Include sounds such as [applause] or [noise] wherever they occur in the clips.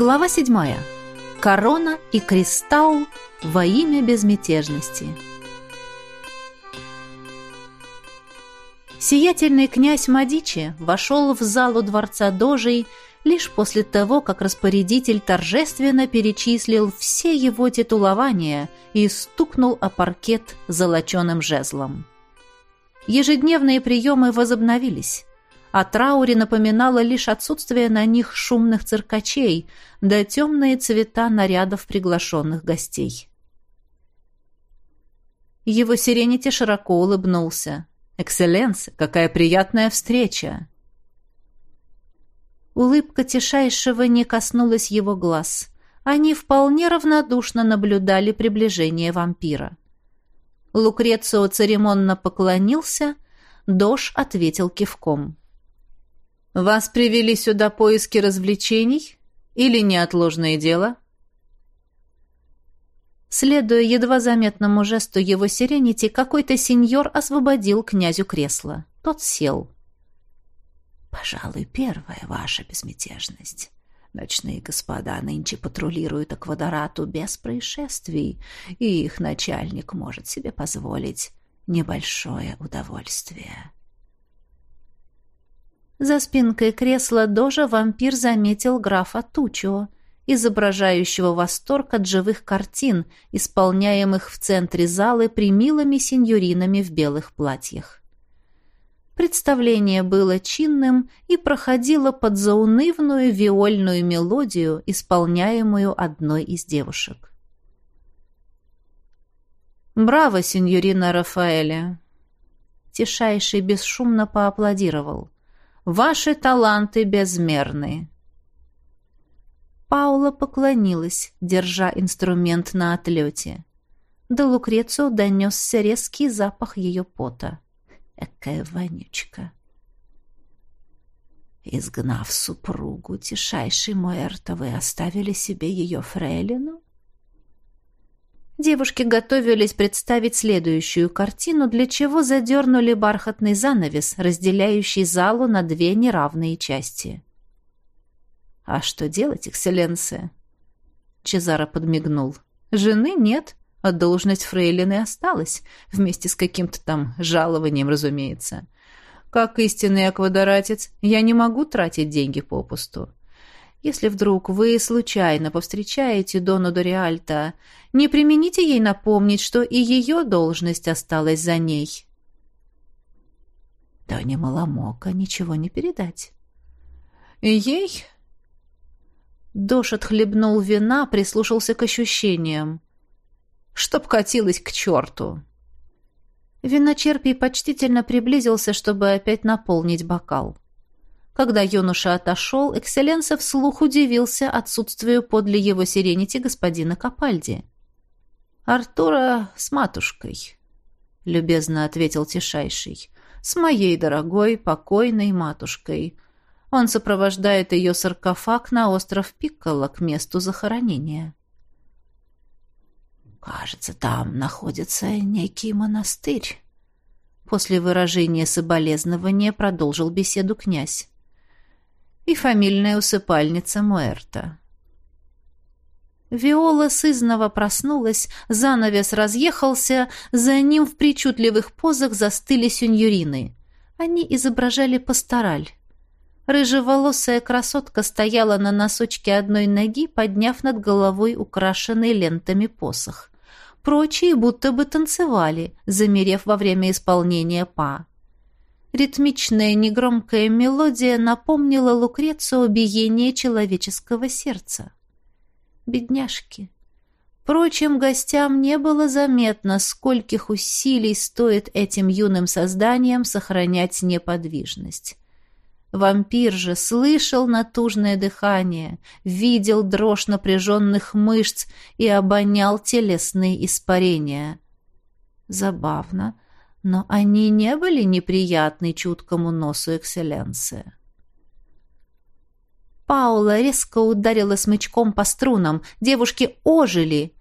Глава 7. Корона и кристалл во имя безмятежности. Сиятельный князь Мадичи вошел в залу дворца Дожей лишь после того, как распорядитель торжественно перечислил все его титулования и стукнул о паркет золоченым жезлом. Ежедневные приемы возобновились. О трауре напоминало лишь отсутствие на них шумных циркачей, да темные цвета нарядов приглашенных гостей. Его сиренити широко улыбнулся. «Экселленс, какая приятная встреча!» Улыбка Тишайшего не коснулась его глаз. Они вполне равнодушно наблюдали приближение вампира. Лукрецио церемонно поклонился, Дош ответил кивком. «Вас привели сюда поиски развлечений или неотложное дело?» Следуя едва заметному жесту его сиренити, какой-то сеньор освободил князю кресло. Тот сел. «Пожалуй, первая ваша безмятежность. Ночные господа нынче патрулируют Аквадорату без происшествий, и их начальник может себе позволить небольшое удовольствие». За спинкой кресла Дожа вампир заметил графа Тучо, изображающего восторг от живых картин, исполняемых в центре залы примилыми сеньоринами в белых платьях. Представление было чинным и проходило под заунывную виольную мелодию, исполняемую одной из девушек. «Браво, сеньорина Рафаэля!» Тишайший бесшумно поаплодировал. Ваши таланты безмерны». Паула поклонилась, держа инструмент на отлете. До Лукрецию донесся резкий запах ее пота. Экая вонючка. Изгнав супругу, тишайший Муэрто, вы оставили себе ее фрейлину? Девушки готовились представить следующую картину, для чего задернули бархатный занавес, разделяющий залу на две неравные части. «А что делать, экселленция?» Чезаро подмигнул. «Жены нет, а должность фрейлины осталась, вместе с каким-то там жалованием, разумеется. Как истинный аквадоратец, я не могу тратить деньги попусту. Если вдруг вы случайно повстречаете Дону Дориальта, не примените ей напомнить, что и ее должность осталась за ней. Доне Маламока ничего не передать. Ей? Дош отхлебнул вина, прислушался к ощущениям. Чтоб катилась к черту. Виночерпий почтительно приблизился, чтобы опять наполнить бокал. Когда юноша отошел, Экселленса вслух удивился отсутствию подле его сиренити господина Капальди. «Артура с матушкой», — любезно ответил Тишайший, — «с моей дорогой, покойной матушкой. Он сопровождает ее саркофаг на остров Пикколо к месту захоронения». «Кажется, там находится некий монастырь», — после выражения соболезнования продолжил беседу князь и фамильная усыпальница Муэрта. Виола сызново проснулась, занавес разъехался, за ним в причудливых позах застыли сюньюрины. Они изображали пастораль. Рыжеволосая красотка стояла на носочке одной ноги, подняв над головой украшенный лентами посох. Прочие будто бы танцевали, замерев во время исполнения па. Ритмичная негромкая мелодия напомнила Лукрецию биение человеческого сердца. Бедняжки. Впрочем, гостям не было заметно, скольких усилий стоит этим юным созданиям сохранять неподвижность. Вампир же слышал натужное дыхание, видел дрожь напряженных мышц и обонял телесные испарения. Забавно, но они не были неприятны чуткому носу экселленции. Паула резко ударила смычком по струнам. Девушки ожили.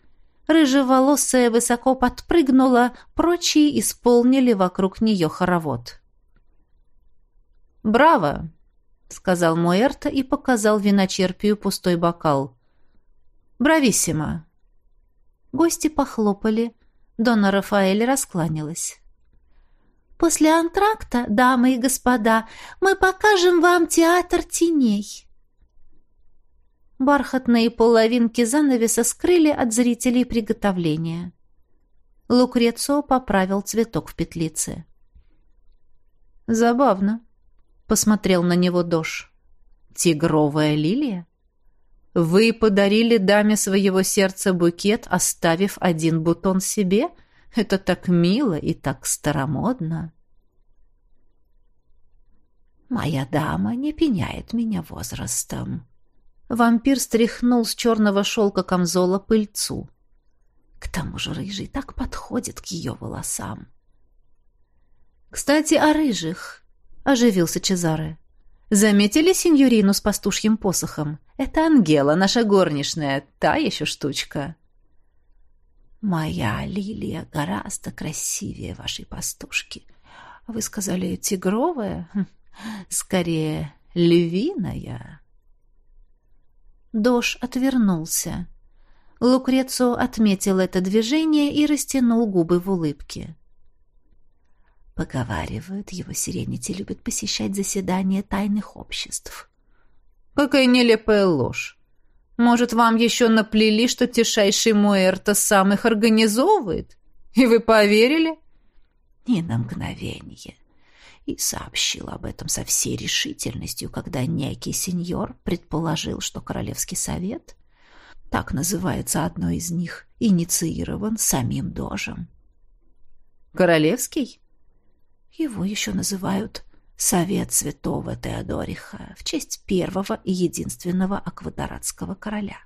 Рыжеволосая высоко подпрыгнула, прочие исполнили вокруг нее хоровод. «Браво!» — сказал Муэрта и показал виночерпию пустой бокал. «Брависсимо!» Гости похлопали. Дона Рафаэль раскланялась. «После антракта, дамы и господа, мы покажем вам театр теней». Бархатные половинки занавеса скрыли от зрителей приготовления. Лукрецо поправил цветок в петлице. «Забавно», — посмотрел на него Дош. «Тигровая лилия? Вы подарили даме своего сердца букет, оставив один бутон себе? Это так мило и так старомодно». «Моя дама не пеняет меня возрастом», Вампир стряхнул с черного шелка камзола пыльцу. К тому же рыжий так подходит к ее волосам. «Кстати, о рыжих», — оживился Чезаре. «Заметили сеньорину с пастушьим посохом? Это Ангела, наша горничная, та еще штучка». «Моя лилия гораздо красивее вашей пастушки. Вы сказали, тигровая? Хм, скорее, львиная». Дош отвернулся. Лукрецо отметил это движение и растянул губы в улыбке. Поговаривают, его сиренити любят посещать заседания тайных обществ. Какая нелепая ложь. Может, вам еще наплели, что тишайший Муэрто сам их организовывает? И вы поверили? Ни на мгновение и сообщил об этом со всей решительностью, когда некий сеньор предположил, что Королевский совет, так называется одно из них, инициирован самим дожем. Королевский? Его еще называют Совет Святого Теодориха в честь первого и единственного аквадоратского короля.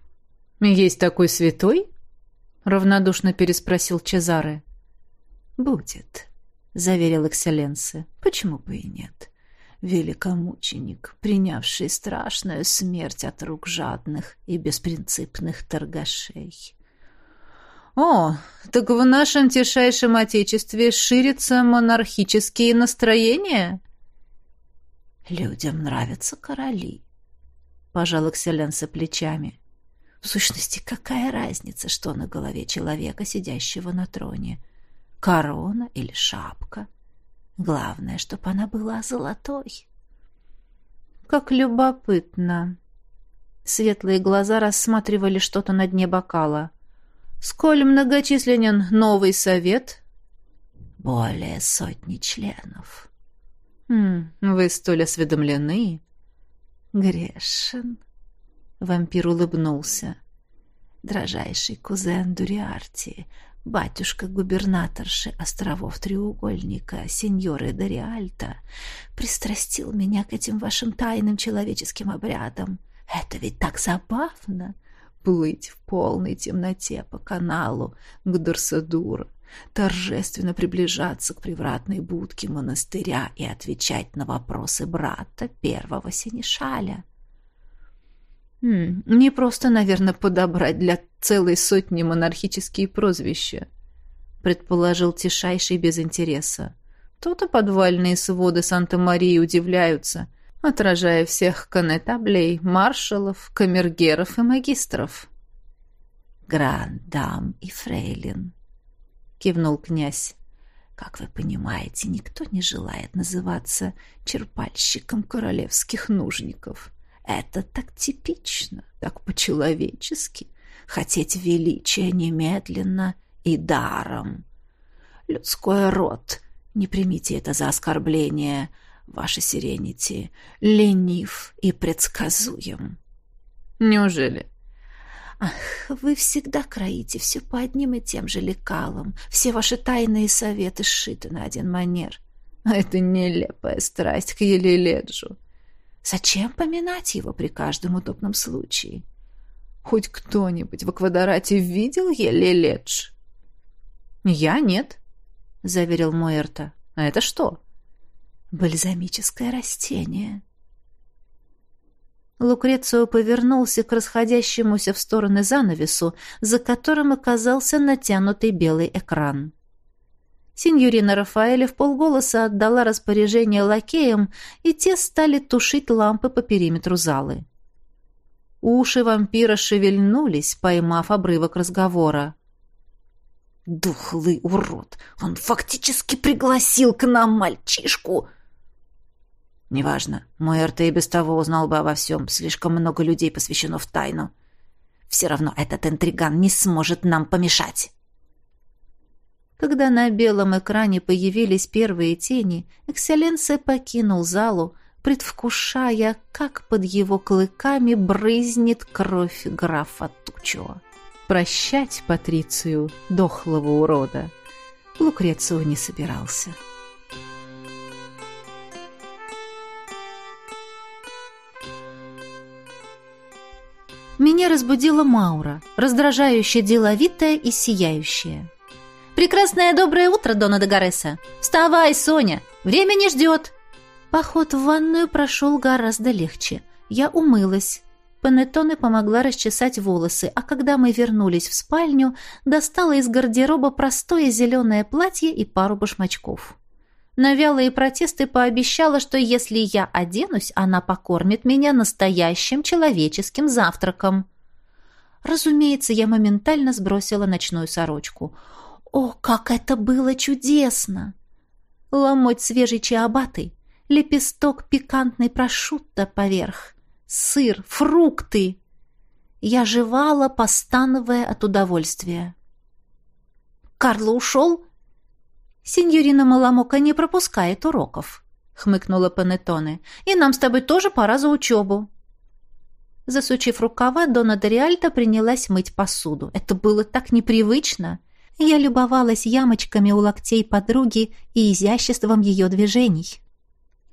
«Есть такой святой?» — равнодушно переспросил Чезаре. «Будет», — заверил экселленсы. «Почему бы и нет? Великомученик, принявший страшную смерть от рук жадных и беспринципных торгашей». «О, так в нашем тишайшем отечестве ширятся монархические настроения?» «Людям нравятся короли», — пожал экселленса плечами. «В сущности, какая разница, что на голове человека, сидящего на троне?» корона или шапка. Главное, чтобы она была золотой. Как любопытно. Светлые глаза рассматривали что-то на дне бокала. Сколь многочисленен новый совет? Более сотни членов. Хм, вы столь осведомлены. Грешен. Вампир улыбнулся. Дрожайший кузен Дуриарти, батюшка-губернаторши островов Треугольника, сеньоры Дориальта, пристрастил меня к этим вашим тайным человеческим обрядам. Это ведь так забавно — плыть в полной темноте по каналу к Дорсадуру, торжественно приближаться к привратной будке монастыря и отвечать на вопросы брата первого синешаля. Хм, не просто, наверное, подобрать для целой сотни монархические прозвища, предположил Тишайший без интереса. То-то подвальные своды Санта-Марии удивляются, отражая всех конетаблей, маршалов, камергеров и магистров. «Грандам и фрейлин», — кивнул князь. «Как вы понимаете, никто не желает называться черпальщиком королевских нужников». Это так типично, так по-человечески. Хотеть величия немедленно и даром. Людской род, не примите это за оскорбление, ваше сиренити, ленив и предсказуем. Неужели? Ах, вы всегда кроите все по одним и тем же лекалам. Все ваши тайные советы сшиты на один манер. А это нелепая страсть к Елеледжу. Зачем поминать его при каждом удобном случае? Хоть кто-нибудь в Аквадорате видел Елеледж? Я нет, заверил Муэрта. А это что? Бальзамическое растение. Лукрецио повернулся к расходящемуся в стороны занавесу, за которым оказался натянутый белый экран. Синьорина Рафаэля в полголоса отдала распоряжение лакеям, и те стали тушить лампы по периметру залы. Уши вампира шевельнулись, поймав обрывок разговора. «Духлый урод! Он фактически пригласил к нам мальчишку!» «Неважно. Мой РТ и без того узнал бы обо всем. Слишком много людей посвящено в тайну. Все равно этот интриган не сможет нам помешать». Когда на белом экране появились первые тени, Экселленция покинул залу, предвкушая, как под его клыками брызнет кровь графа Тучо. Прощать Патрицию, дохлого урода, Лукрецио не собирался. Меня разбудила Маура, раздражающе деловитая и сияющая. «Прекрасное доброе утро, Дона Дагареса! Вставай, Соня! Время не ждет!» Поход в ванную прошел гораздо легче. Я умылась. Панеттоне помогла расчесать волосы, а когда мы вернулись в спальню, достала из гардероба простое зеленое платье и пару башмачков. На вялые протесты пообещала, что если я оденусь, она покормит меня настоящим человеческим завтраком. Разумеется, я моментально сбросила ночную сорочку — о, как это было чудесно! Ломоть свежей чиабаты, лепесток пикантной прошутто поверх, сыр, фрукты. Я жевала, постановая от удовольствия. «Карло ушел?» «Синьорина Маламока не пропускает уроков», — хмыкнула Панеттоне. «И нам с тобой тоже пора за учебу». Засучив рукава, Дона Дориальта принялась мыть посуду. Это было так непривычно — я любовалась ямочками у локтей подруги и изяществом ее движений.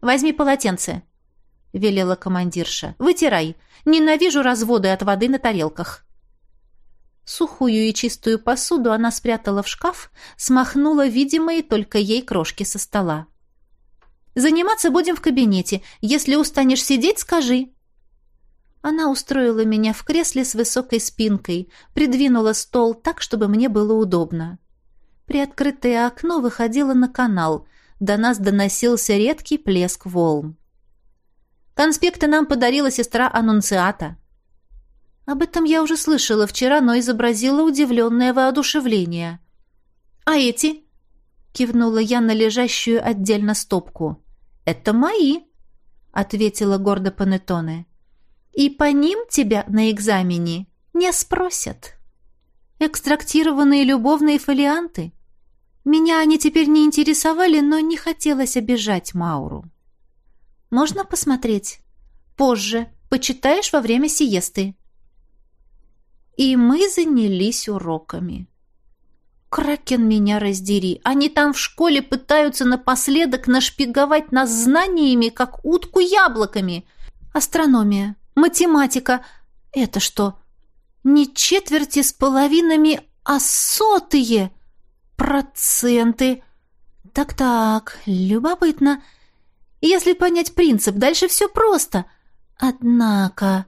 «Возьми полотенце», — велела командирша. «Вытирай. Ненавижу разводы от воды на тарелках». Сухую и чистую посуду она спрятала в шкаф, смахнула видимые только ей крошки со стола. «Заниматься будем в кабинете. Если устанешь сидеть, скажи», она устроила меня в кресле с высокой спинкой, придвинула стол так, чтобы мне было удобно. Приоткрытое окно выходило на канал, до нас доносился редкий плеск волн. «Конспекты нам подарила сестра Аннунциата». Об этом я уже слышала вчера, но изобразила удивленное воодушевление. «А эти?» — кивнула я на лежащую отдельно стопку. «Это мои», — ответила гордо Панеттоне и по ним тебя на экзамене не спросят. Экстрактированные любовные фолианты. Меня они теперь не интересовали, но не хотелось обижать Мауру. Можно посмотреть? Позже. Почитаешь во время сиесты. И мы занялись уроками. Кракен меня раздери. Они там в школе пытаются напоследок нашпиговать нас знаниями, как утку яблоками. Астрономия, математика. Это что? Не четверти с половинами, а сотые проценты. Так-так, любопытно. Если понять принцип, дальше все просто. Однако...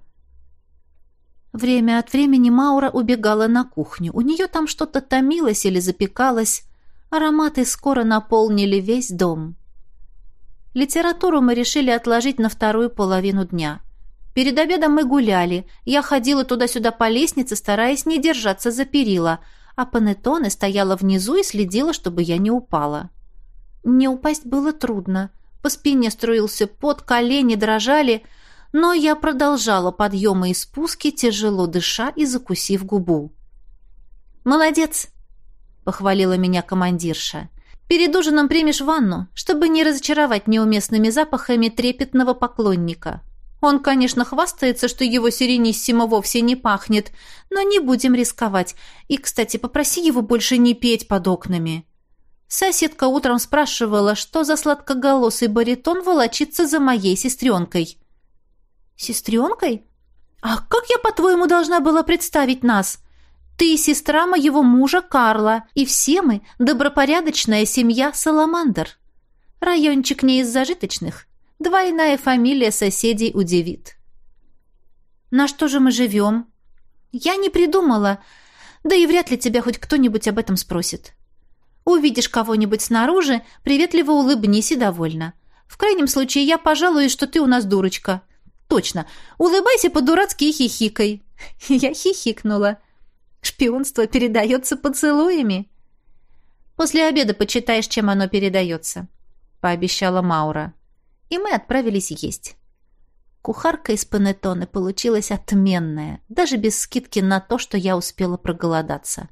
Время от времени Маура убегала на кухню. У нее там что-то томилось или запекалось. Ароматы скоро наполнили весь дом. Литературу мы решили отложить на вторую половину дня. Перед обедом мы гуляли. Я ходила туда-сюда по лестнице, стараясь не держаться за перила, а Панеттоне стояла внизу и следила, чтобы я не упала. Не упасть было трудно. По спине струился пот, колени дрожали, но я продолжала подъемы и спуски, тяжело дыша и закусив губу. «Молодец!» — похвалила меня командирша. «Перед ужином примешь ванну, чтобы не разочаровать неуместными запахами трепетного поклонника». Он, конечно, хвастается, что его сирениссимо вовсе не пахнет, но не будем рисковать. И, кстати, попроси его больше не петь под окнами. Соседка утром спрашивала, что за сладкоголосый баритон волочится за моей сестренкой. «Сестренкой? А как я, по-твоему, должна была представить нас? Ты сестра моего мужа Карла, и все мы добропорядочная семья Саламандр. Райончик не из зажиточных. Двойная фамилия соседей удивит. На что же мы живем? Я не придумала, да и вряд ли тебя хоть кто-нибудь об этом спросит. Увидишь кого-нибудь снаружи, приветливо улыбнись и довольна. В крайнем случае я пожалуюсь, что ты у нас дурочка. Точно. Улыбайся по-дурацки и хихикай. [laughs] Я хихикнула. Шпионство передается поцелуями. После обеда почитаешь, чем оно передается, пообещала Маура. И мы отправились есть. Кухарка из панеттоне получилась отменная, даже без скидки на то, что я успела проголодаться.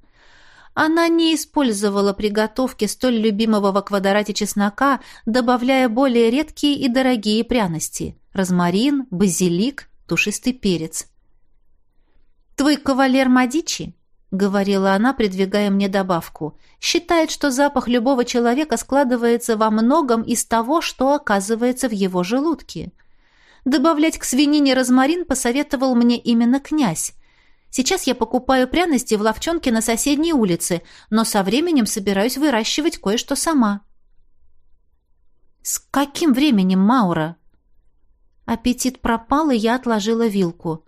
Она не использовала приготовки столь любимого в аквадорате чеснока, добавляя более редкие и дорогие пряности – розмарин, базилик, душистый перец. «Твой кавалер Мадичи», — говорила она, придвигая мне добавку, «считает, что запах любого человека складывается во многом из того, что оказывается в его желудке». Добавлять к свинине розмарин посоветовал мне именно князь. Сейчас я покупаю пряности в ловчонке на соседней улице, но со временем собираюсь выращивать кое-что сама. С каким временем, Маура? Аппетит пропал, и я отложила вилку.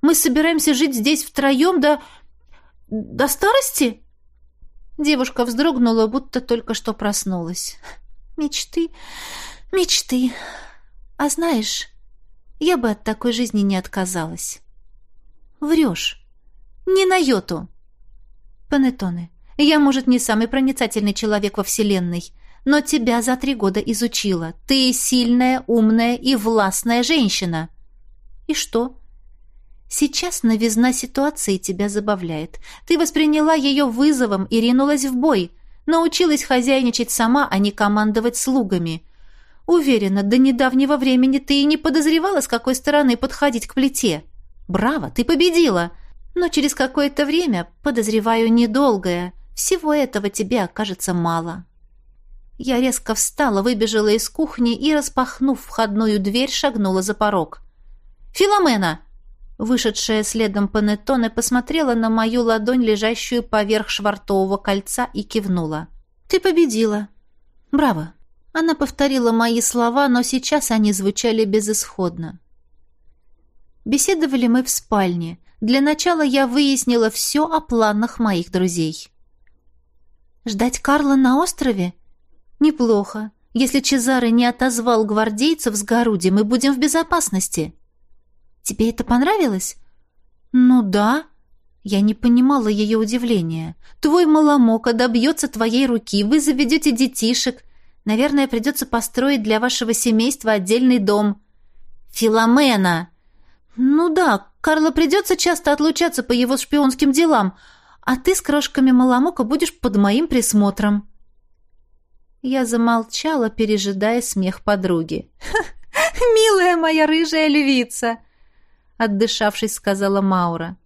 Мы собираемся жить здесь втроем до... до старости? Девушка вздрогнула, будто только что проснулась. Мечты, мечты. А знаешь, я бы от такой жизни не отказалась. Врешь. Не на йоту. Панеттоне, я, может, не самый проницательный человек во Вселенной, но тебя за три года изучила. Ты сильная, умная и властная женщина. И что? Сейчас новизна ситуации тебя забавляет. Ты восприняла ее вызовом и ринулась в бой. Научилась хозяйничать сама, а не командовать слугами. Уверена, до недавнего времени ты и не подозревала, с какой стороны подходить к плите. Браво, ты победила. Но через какое-то время, подозреваю, недолгое, всего этого тебе окажется мало. Я резко встала, выбежала из кухни и, распахнув входную дверь, шагнула за порог. «Филомена!» Вышедшая следом Панеттоне посмотрела на мою ладонь, лежащую поверх швартового кольца, и кивнула. «Ты победила!» «Браво!» Она повторила мои слова, но сейчас они звучали безысходно. Беседовали мы в спальне. Для начала я выяснила все о планах моих друзей. «Ждать Карла на острове?» «Неплохо. Если Чезаре не отозвал гвардейцев с Горуди, мы будем в безопасности». «Тебе это понравилось?» «Ну да». Я не понимала ее удивления. «Твой маломока добьется твоей руки, вы заведете детишек, Наверное, придется построить для вашего семейства отдельный дом. Филомена! Ну да, Карло придется часто отлучаться по его шпионским делам, а ты с крошками Маламока будешь под моим присмотром. Я замолчала, пережидая смех подруги. [laughs] «Милая моя рыжая львица!» Отдышавшись, сказала Маура.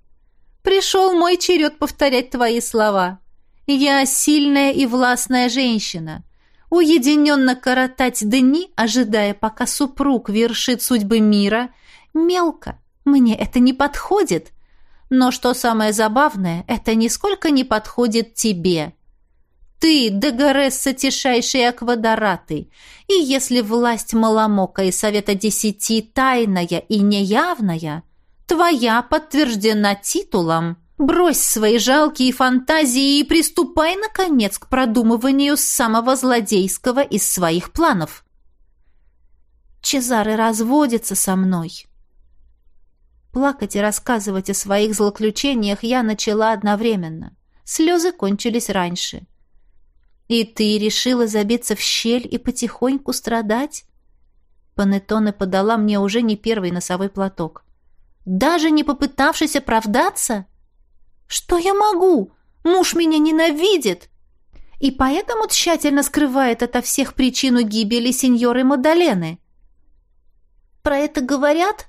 «Пришел мой черед повторять твои слова. Я сильная и властная женщина уединенно коротать дни, ожидая, пока супруг вершит судьбы мира, мелко. Мне это не подходит. Но что самое забавное, это нисколько не подходит тебе. Ты, Дегоресса тишайшей аквадораты, и если власть Маламока и Совета Десяти тайная и неявная, твоя подтверждена титулом – Брось свои жалкие фантазии и приступай, наконец, к продумыванию самого злодейского из своих планов. Чезаре разводится со мной. Плакать и рассказывать о своих злоключениях я начала одновременно. Слезы кончились раньше. И ты решила забиться в щель и потихоньку страдать? Панеттоне подала мне уже не первый носовой платок. Даже не попытавшись оправдаться? — что я могу? Муж меня ненавидит. И поэтому тщательно скрывает ото всех причину гибели сеньоры Мадалены. Про это говорят?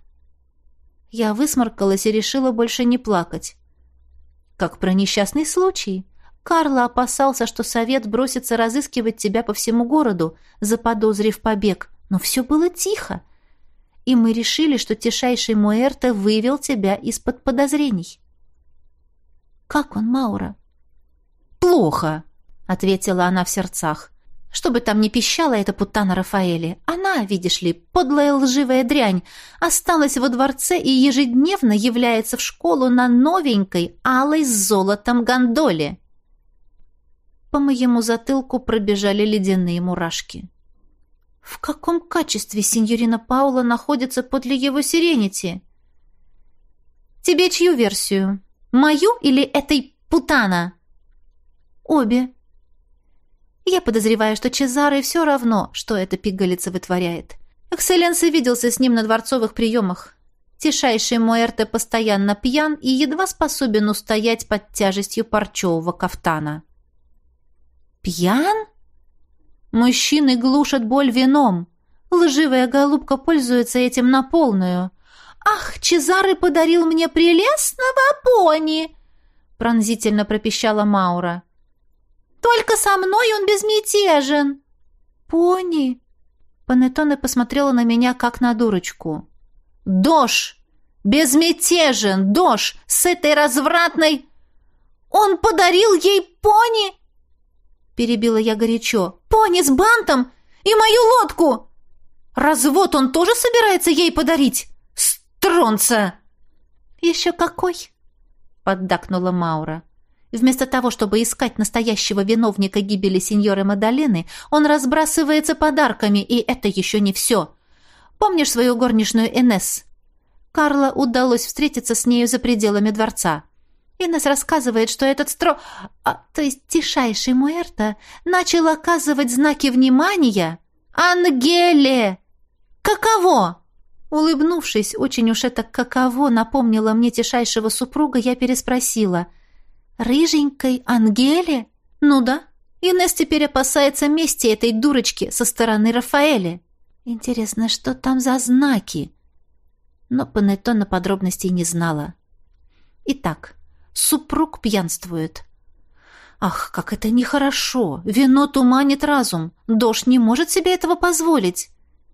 Я высморкалась и решила больше не плакать. Как про несчастный случай. Карло опасался, что совет бросится разыскивать тебя по всему городу, заподозрив побег. Но все было тихо. И мы решили, что тишайший Муэрте вывел тебя из-под подозрений. «Как он, Маура?» «Плохо», — ответила она в сердцах. «Что бы там ни пищала эта путана Рафаэли, она, видишь ли, подлая лживая дрянь, осталась во дворце и ежедневно является в школу на новенькой, алой с золотом гондоле». По моему затылку пробежали ледяные мурашки. В каком качестве сеньорина Паула находится подле его сиренити? Тебе чью версию? Мою или этой путана? Обе. Я подозреваю, что Чезаре все равно, что эта пигалица вытворяет. Экселленс виделся с ним на дворцовых приемах. Тишайший Муэрте постоянно пьян и едва способен устоять под тяжестью парчевого кафтана. «Пьян?» Мужчины глушат боль вином. Лживая голубка пользуется этим на полную. «Ах, Чезары подарил мне прелестного пони!» Пронзительно пропищала Маура. «Только со мной он безмятежен!» «Пони!» Панеттоне посмотрела на меня, как на дурочку. «Дош! Безмятежен! Дош! С этой развратной...» «Он подарил ей пони!» Перебила я горячо. «Пони с бантом! И мою лодку! Развод он тоже собирается ей подарить? Стронца!» «Еще какой!» Поддакнула Маура. Вместо того, чтобы искать настоящего виновника гибели сеньоры Мадалены, он разбрасывается подарками, и это еще не все. Помнишь свою горничную Энесс? Карла удалось встретиться с нею за пределами дворца. Инес рассказывает, что этот стро... А, то есть тишайший Муэрта начал оказывать знаки внимания Ангеле. Каково? Улыбнувшись, очень уж это каково напомнило мне тишайшего супруга, я переспросила. «Рыженькой Ангеле? Ну да. Инес теперь опасается мести этой дурочки со стороны Рафаэля. Интересно, что там за знаки?» Но Панеттона подробностей не знала. Итак, Супруг пьянствует. Ах, как это нехорошо! Вино туманит разум. Дож не может себе этого позволить.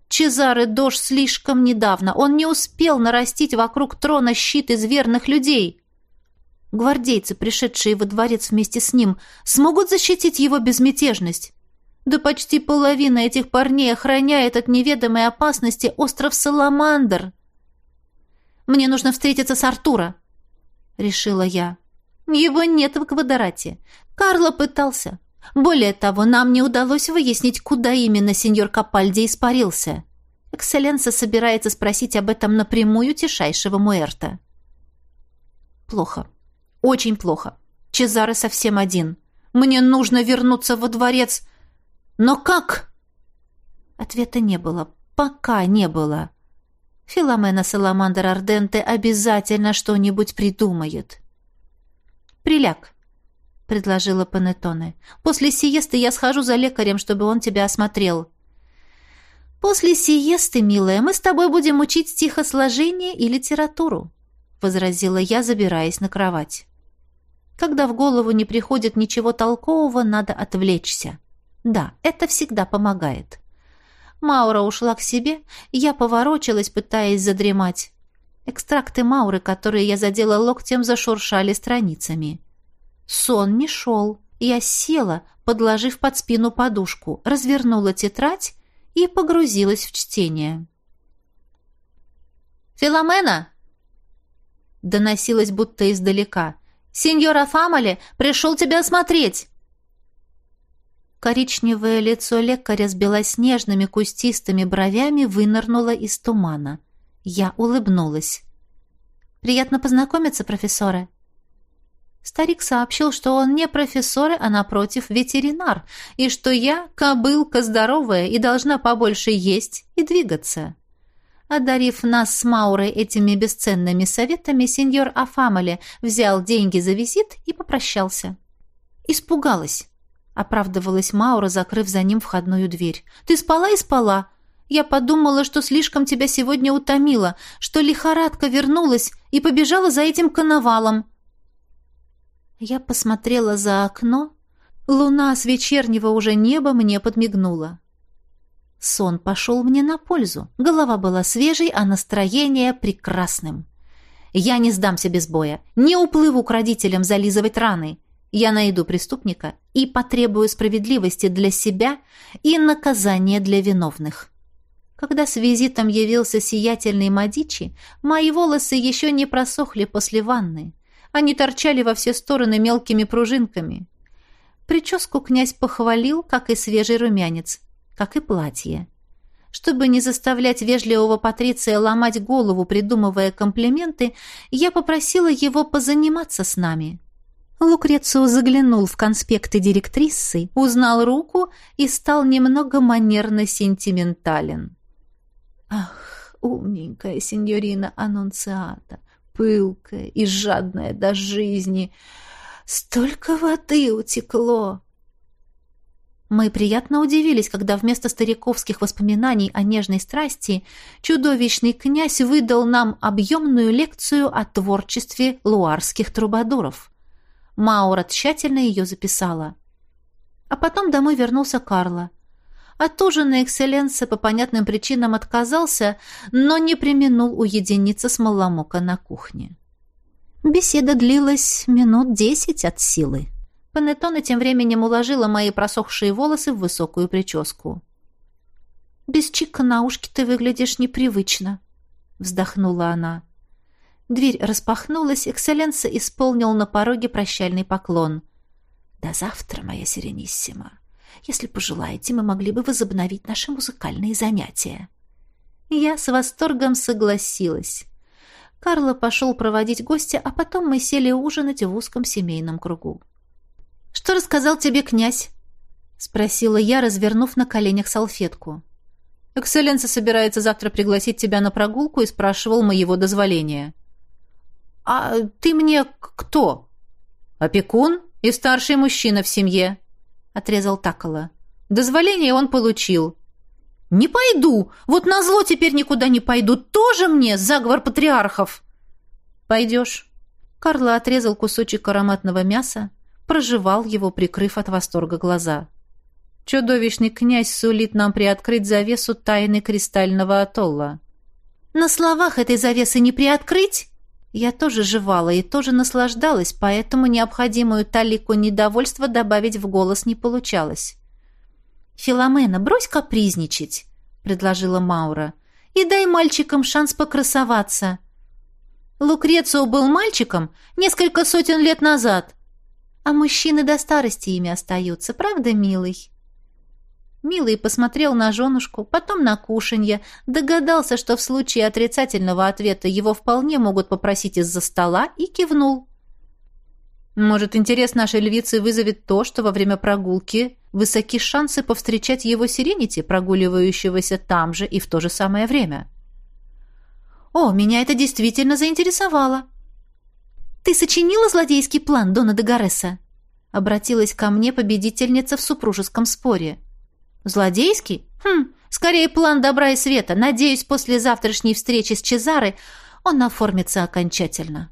Чезаре Дож слишком недавно. Он не успел нарастить вокруг трона щит из верных людей. Гвардейцы, пришедшие во дворец вместе с ним, смогут защитить его безмятежность. Да почти половина этих парней охраняет от неведомой опасности остров Саламандр. Мне нужно встретиться с Артура, — решила я. «Его нет в Квадорате. Карло пытался. Более того, нам не удалось выяснить, куда именно сеньор Капальди испарился. Экселленса собирается спросить об этом напрямую тишайшего Муэрта». «Плохо. Очень плохо. Чезаре совсем один. Мне нужно вернуться во дворец. Но как?» Ответа не было. Пока не было. Филомена Саламандр Арденте обязательно что-нибудь придумает. «Приляг», — предложила Панеттоне. «После сиесты я схожу за лекарем, чтобы он тебя осмотрел». «После сиесты, милая, мы с тобой будем учить стихосложение и литературу», — возразила я, забираясь на кровать. «Когда в голову не приходит ничего толкового, надо отвлечься. Да, это всегда помогает». Маура ушла к себе, я поворочилась, пытаясь задремать. Экстракты Мауры, которые я задела локтем, зашуршали страницами. Сон не шел. Я села, подложив под спину подушку, развернула тетрадь и погрузилась в чтение. «Филомена!» Доносилось будто издалека. «Сеньора Фамали пришел тебя осмотреть!» Коричневое лицо лекаря с белоснежными кустистыми бровями вынырнуло из тумана. Я улыбнулась. «Приятно познакомиться, профессора». Старик сообщил, что он не профессор, а, напротив, ветеринар, и что я кобылка здоровая и должна побольше есть и двигаться. Одарив нас с Маурой этими бесценными советами, сеньор Афамале взял деньги за визит и попрощался. Испугалась. — оправдывалась Маура, закрыв за ним входную дверь. «Ты спала и спала. Я подумала, что слишком тебя сегодня утомила, что лихорадка вернулась и побежала за этим коновалом». Я посмотрела за окно. Луна с вечернего уже неба мне подмигнула. Сон пошел мне на пользу. Голова была свежей, а настроение прекрасным. Я не сдамся без боя, не уплыву к родителям зализывать раны. Я найду преступника и потребую справедливости для себя и наказания для виновных. Когда с визитом явился сиятельный Мадичи, мои волосы еще не просохли после ванны. Они торчали во все стороны мелкими пружинками. Прическу князь похвалил, как и свежий румянец, как и платье. Чтобы не заставлять вежливого Патриция ломать голову, придумывая комплименты, я попросила его позаниматься с нами. Лукрецио заглянул в конспекты директрисы, узнал руку и стал немного манерно-сентиментален. «Ах, умненькая сеньорина Аннунциата, пылкая и жадная до жизни! Столько воды утекло!» Мы приятно удивились, когда вместо стариковских воспоминаний о нежной страсти чудовищный князь выдал нам объемную лекцию о творчестве луарских трубадуров. Маура тщательно ее записала. А потом домой вернулся Карло. От ужина экселленса по понятным причинам отказался, но не применул уединиться с Маламока на кухне. Беседа длилась минут десять от силы. Панеттона тем временем уложила мои просохшие волосы в высокую прическу. «Без чика на ушки ты выглядишь непривычно», — вздохнула она. Дверь распахнулась, экселленса исполнил на пороге прощальный поклон. «До завтра, моя Сирениссима. Если пожелаете, мы могли бы возобновить наши музыкальные занятия». Я с восторгом согласилась. Карло пошел проводить гостя, а потом мы сели ужинать в узком семейном кругу. «Что рассказал тебе князь?» — спросила я, развернув на коленях салфетку. «Экселленса собирается завтра пригласить тебя на прогулку и спрашивал моего дозволения». «А ты мне кто?» «Опекун и старший мужчина в семье», — отрезал Такола. «Дозволение он получил». «Не пойду! Вот назло теперь никуда не пойду! Тоже мне заговор патриархов!» «Пойдешь». Карло отрезал кусочек ароматного мяса, прожевал его, прикрыв от восторга глаза. Чудовищный князь сулит нам приоткрыть завесу тайны кристального атолла. На словах этой завесы не приоткрыть? Я тоже жевала и тоже наслаждалась, поэтому необходимую талику недовольства добавить в голос не получалось. «Филомена, брось капризничать», — предложила Маура, — «и дай мальчикам шанс покрасоваться». Лукрецио был мальчиком несколько сотен лет назад, а мужчины до старости ими остаются, правда, милый?» Милый посмотрел на женушку, потом на кушанье, догадался, что в случае отрицательного ответа его вполне могут попросить из-за стола, и кивнул. «Может, интерес нашей львицы вызовет то, что во время прогулки высоки шансы повстречать его сиренити, прогуливающегося там же и в то же самое время?» «О, меня это действительно заинтересовало!» «Ты сочинила злодейский план, Дона де Гареса?» Обратилась ко мне победительница в супружеском споре. «Злодейский? Хм, скорее план добра и света. Надеюсь, после завтрашней встречи с Чезарой он оформится окончательно».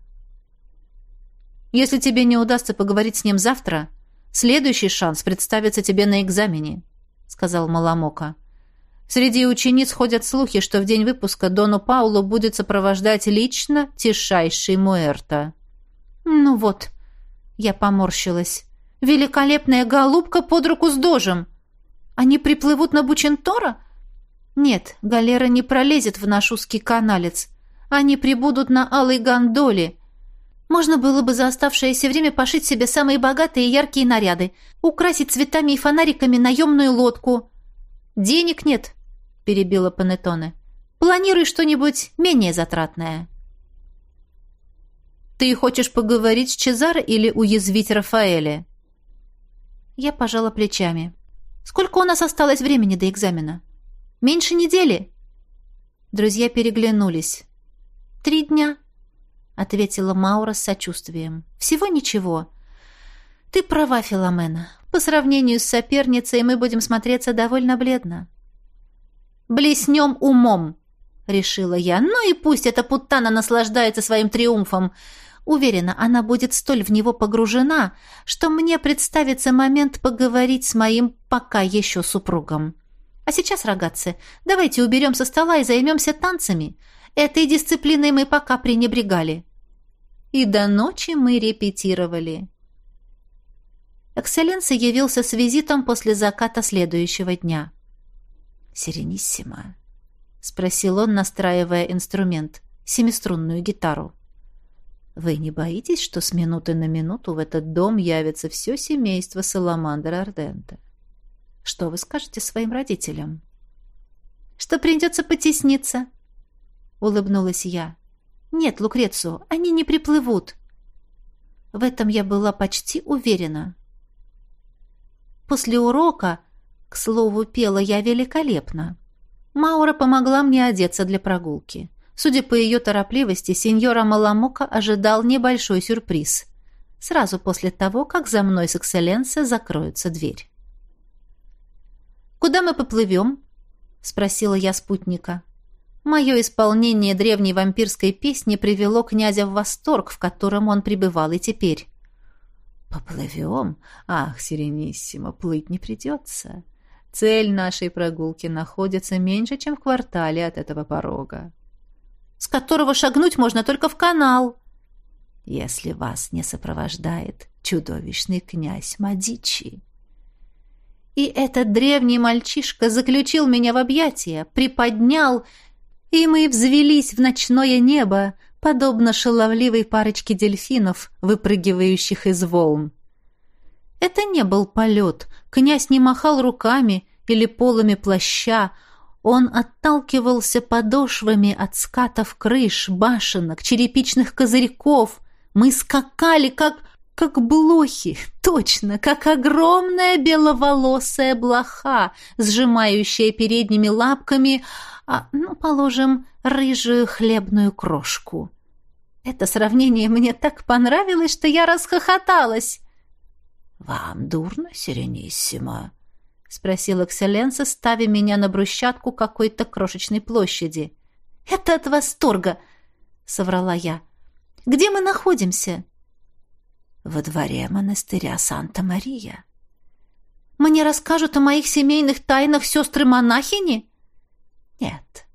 «Если тебе не удастся поговорить с ним завтра, следующий шанс представится тебе на экзамене», — сказал Маламока. Среди учениц ходят слухи, что в день выпуска Дону Паулу будет сопровождать лично тишайший Муэрта. «Ну вот», — я поморщилась, — «великолепная голубка под руку с дожем. Они приплывут на Бучентора?» «Нет, галера не пролезет в наш узкий каналец. Они прибудут на алой гондоле. Можно было бы за оставшееся время пошить себе самые богатые и яркие наряды, украсить цветами и фонариками наемную лодку». «Денег нет», — перебила Панеттоне. «Планируй что-нибудь менее затратное». Ты хочешь поговорить с Чезаро или уязвить Рафаэля?» Я пожала плечами. «Сколько у нас осталось времени до экзамена? Меньше недели?» Друзья переглянулись. «Три дня», — ответила Маура с сочувствием. «Всего ничего. Ты права, Филомена. По сравнению с соперницей мы будем смотреться довольно бледно». «Блеснем умом», — решила я. «Ну и пусть эта путана наслаждается своим триумфом. Уверена, она будет столь в него погружена, что мне представится момент поговорить с моим пока еще супругом. А сейчас, рогатцы, давайте уберем со стола и займемся танцами. Этой дисциплиной мы пока пренебрегали. И до ночи мы репетировали. Экселленса явился с визитом после заката следующего дня. «Сирениссимо», — спросил он, настраивая инструмент, семиструнную гитару. Вы не боитесь, что с минуты на минуту в этот дом явится все семейство Саламандра Ардента? Что вы скажете своим родителям? Что придется потесниться, улыбнулась я. Нет, Лукрецу, они не приплывут. В этом я была почти уверена. После урока, к слову, пела я великолепно. Маура помогла мне одеться для прогулки. Судя по ее торопливости, сеньора Маламока ожидал небольшой сюрприз. Сразу после того, как за мной с экселленса закроется дверь. «Куда мы поплывем?» — спросила я спутника. Мое исполнение древней вампирской песни привело князя в восторг, в котором он пребывал и теперь. «Поплывем? Ах, Сирениссимо, плыть не придется. Цель нашей прогулки находится меньше, чем в квартале от этого порога. С которого шагнуть можно только в канал. Если вас не сопровождает чудовищный князь Мадичи». И этот древний мальчишка заключил меня в объятия, приподнял и мы взвелись в ночное небо, подобно шаловливой парочке дельфинов, выпрыгивающих из волн. Это не был полет, князь не махал руками или полами плаща, он отталкивался подошвами от скатов крыш, башенок, черепичных козырьков. Мы скакали, как как блохи, точно, как огромная беловолосая блоха, сжимающая передними лапками, а, ну, положим, рыжую хлебную крошку. Это сравнение мне так понравилось, что я расхохоталась. «Вам дурно, Сирениссимо?» — спросил Экселленса, ставя меня на брусчатку какой-то крошечной площади. «Это от восторга!» — соврала я. «Где мы находимся?» во дворе монастыря Санта-Мария. Мне расскажут о моих семейных тайнах сестры-монахини? Нет.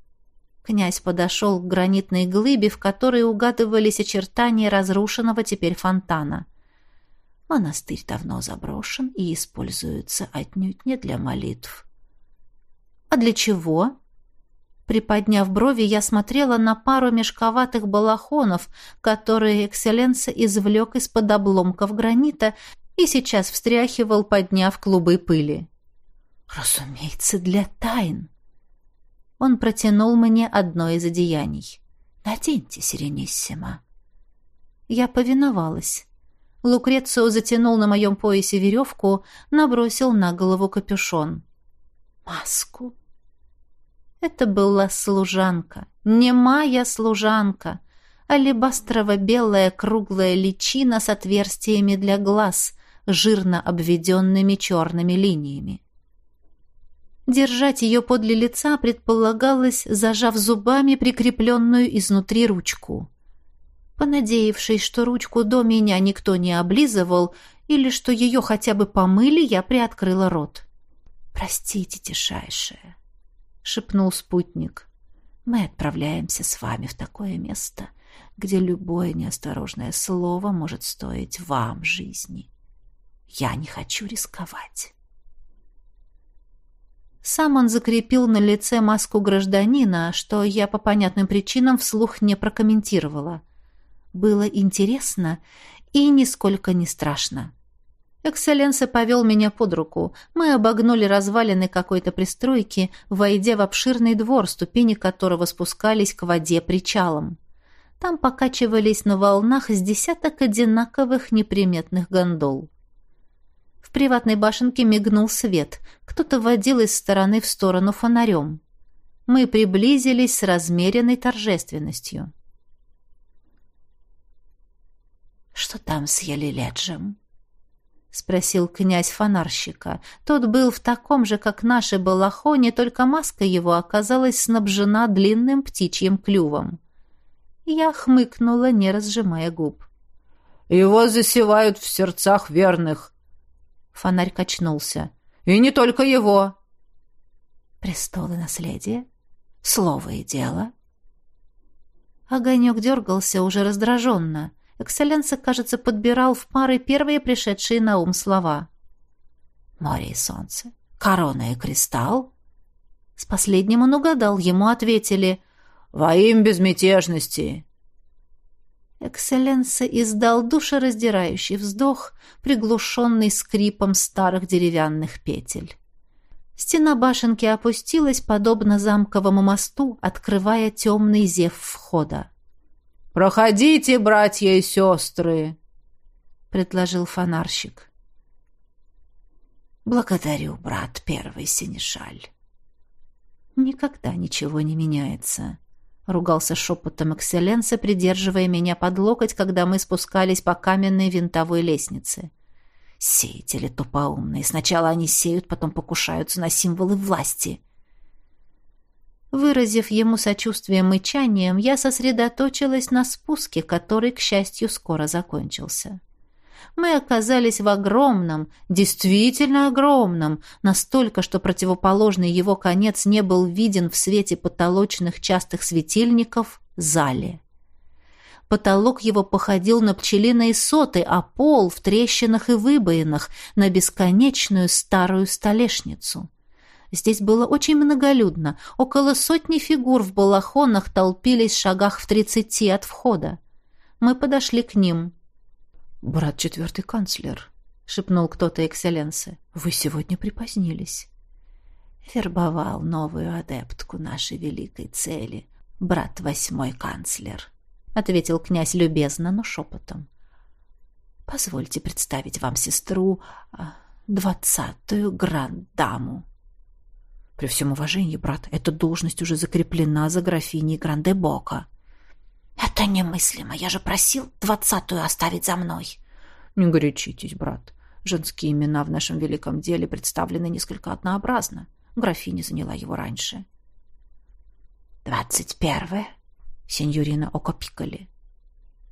Князь подошел к гранитной глыбе, в которой угадывались очертания разрушенного теперь фонтана. Монастырь давно заброшен и используется отнюдь не для молитв. А для чего? Приподняв брови, я смотрела на пару мешковатых балахонов, которые экселленса извлек из-под обломков гранита и сейчас встряхивал, подняв клубы пыли. «Разумеется, для тайн!» Он протянул мне одно из одеяний. «Наденьте, Сирениссимо!» Я повиновалась. Лукрецио затянул на моем поясе веревку, набросил на голову капюшон. «Маску!» Это была служанка, не моя служанка, алебастрово-белая круглая личина с отверстиями для глаз, жирно обведенными черными линиями. Держать ее подле лица предполагалось, зажав зубами прикрепленную изнутри ручку. Понадеявшись, что ручку до меня никто не облизывал или что ее хотя бы помыли, я приоткрыла рот. «Простите, тишайшая, шепнул спутник. Мы отправляемся с вами в такое место, где любое неосторожное слово может стоить вам жизни. Я не хочу рисковать. Сам он закрепил на лице маску гражданина, что я по понятным причинам вслух не прокомментировала. Было интересно и нисколько не страшно. Экселленса повел меня под руку. Мы обогнули развалины какой-то пристройки, войдя в обширный двор, ступени которого спускались к воде причалом. Там покачивались на волнах с десяток одинаковых неприметных гондол. В приватной башенке мигнул свет. Кто-то водил из стороны в сторону фонарем. Мы приблизились с размеренной торжественностью. «Что там с Елиледжем?» — спросил князь фонарщика. Тот был в таком же, как наши балахоне, только маска его оказалась снабжена длинным птичьим клювом. Я хмыкнула, не разжимая губ. «Его засевают в сердцах верных!» Фонарь качнулся. «И не только его!» «Престол и наследие? Слово и дело?» Огонек дергался уже раздраженно — Экселленса, кажется, подбирал в пары первые пришедшие на ум слова. «Море и солнце, корона и кристалл?» С последним он угадал, ему ответили «Во имя безмятежности». Экселленса издал душераздирающий вздох, приглушенный скрипом старых деревянных петель. Стена башенки опустилась, подобно замковому мосту, открывая темный зев входа. «Проходите, братья и сестры!» — предложил фонарщик. «Благодарю, брат первый синешаль». «Никогда ничего не меняется», — ругался шепотом экселленса, придерживая меня под локоть, когда мы спускались по каменной винтовой лестнице. «Сеятели тупоумные. Сначала они сеют, потом покушаются на символы власти». Выразив ему сочувствие мычанием, я сосредоточилась на спуске, который, к счастью, скоро закончился мы оказались в огромном, действительно огромном, настолько, что противоположный его конец не был виден в свете потолочных частых светильников, зале. Потолок его походил на пчелиные соты, а пол в трещинах и выбоинах на бесконечную старую столешницу. Здесь было очень многолюдно. Около сотни фигур в балахонах толпились в шагах в тридцати от входа. Мы подошли к ним. «Брат четвертый канцлер», — шепнул кто-то экселленсе, — «вы сегодня припозднились». Вербовал новую адептку нашей великой цели, брат восьмой канцлер, — ответил князь любезно, но шепотом. «Позвольте представить вам сестру, а, двадцатую гранд-даму». «При всем уважении, брат, эта должность уже закреплена за графиней Гранде-Бока», «Это немыслимо. Я же просил двадцатую оставить за мной». «Не горячитесь, брат. Женские имена в нашем великом деле представлены несколько однообразно. Графиня заняла его раньше». «Двадцать первое?» Сеньорина Окопикали.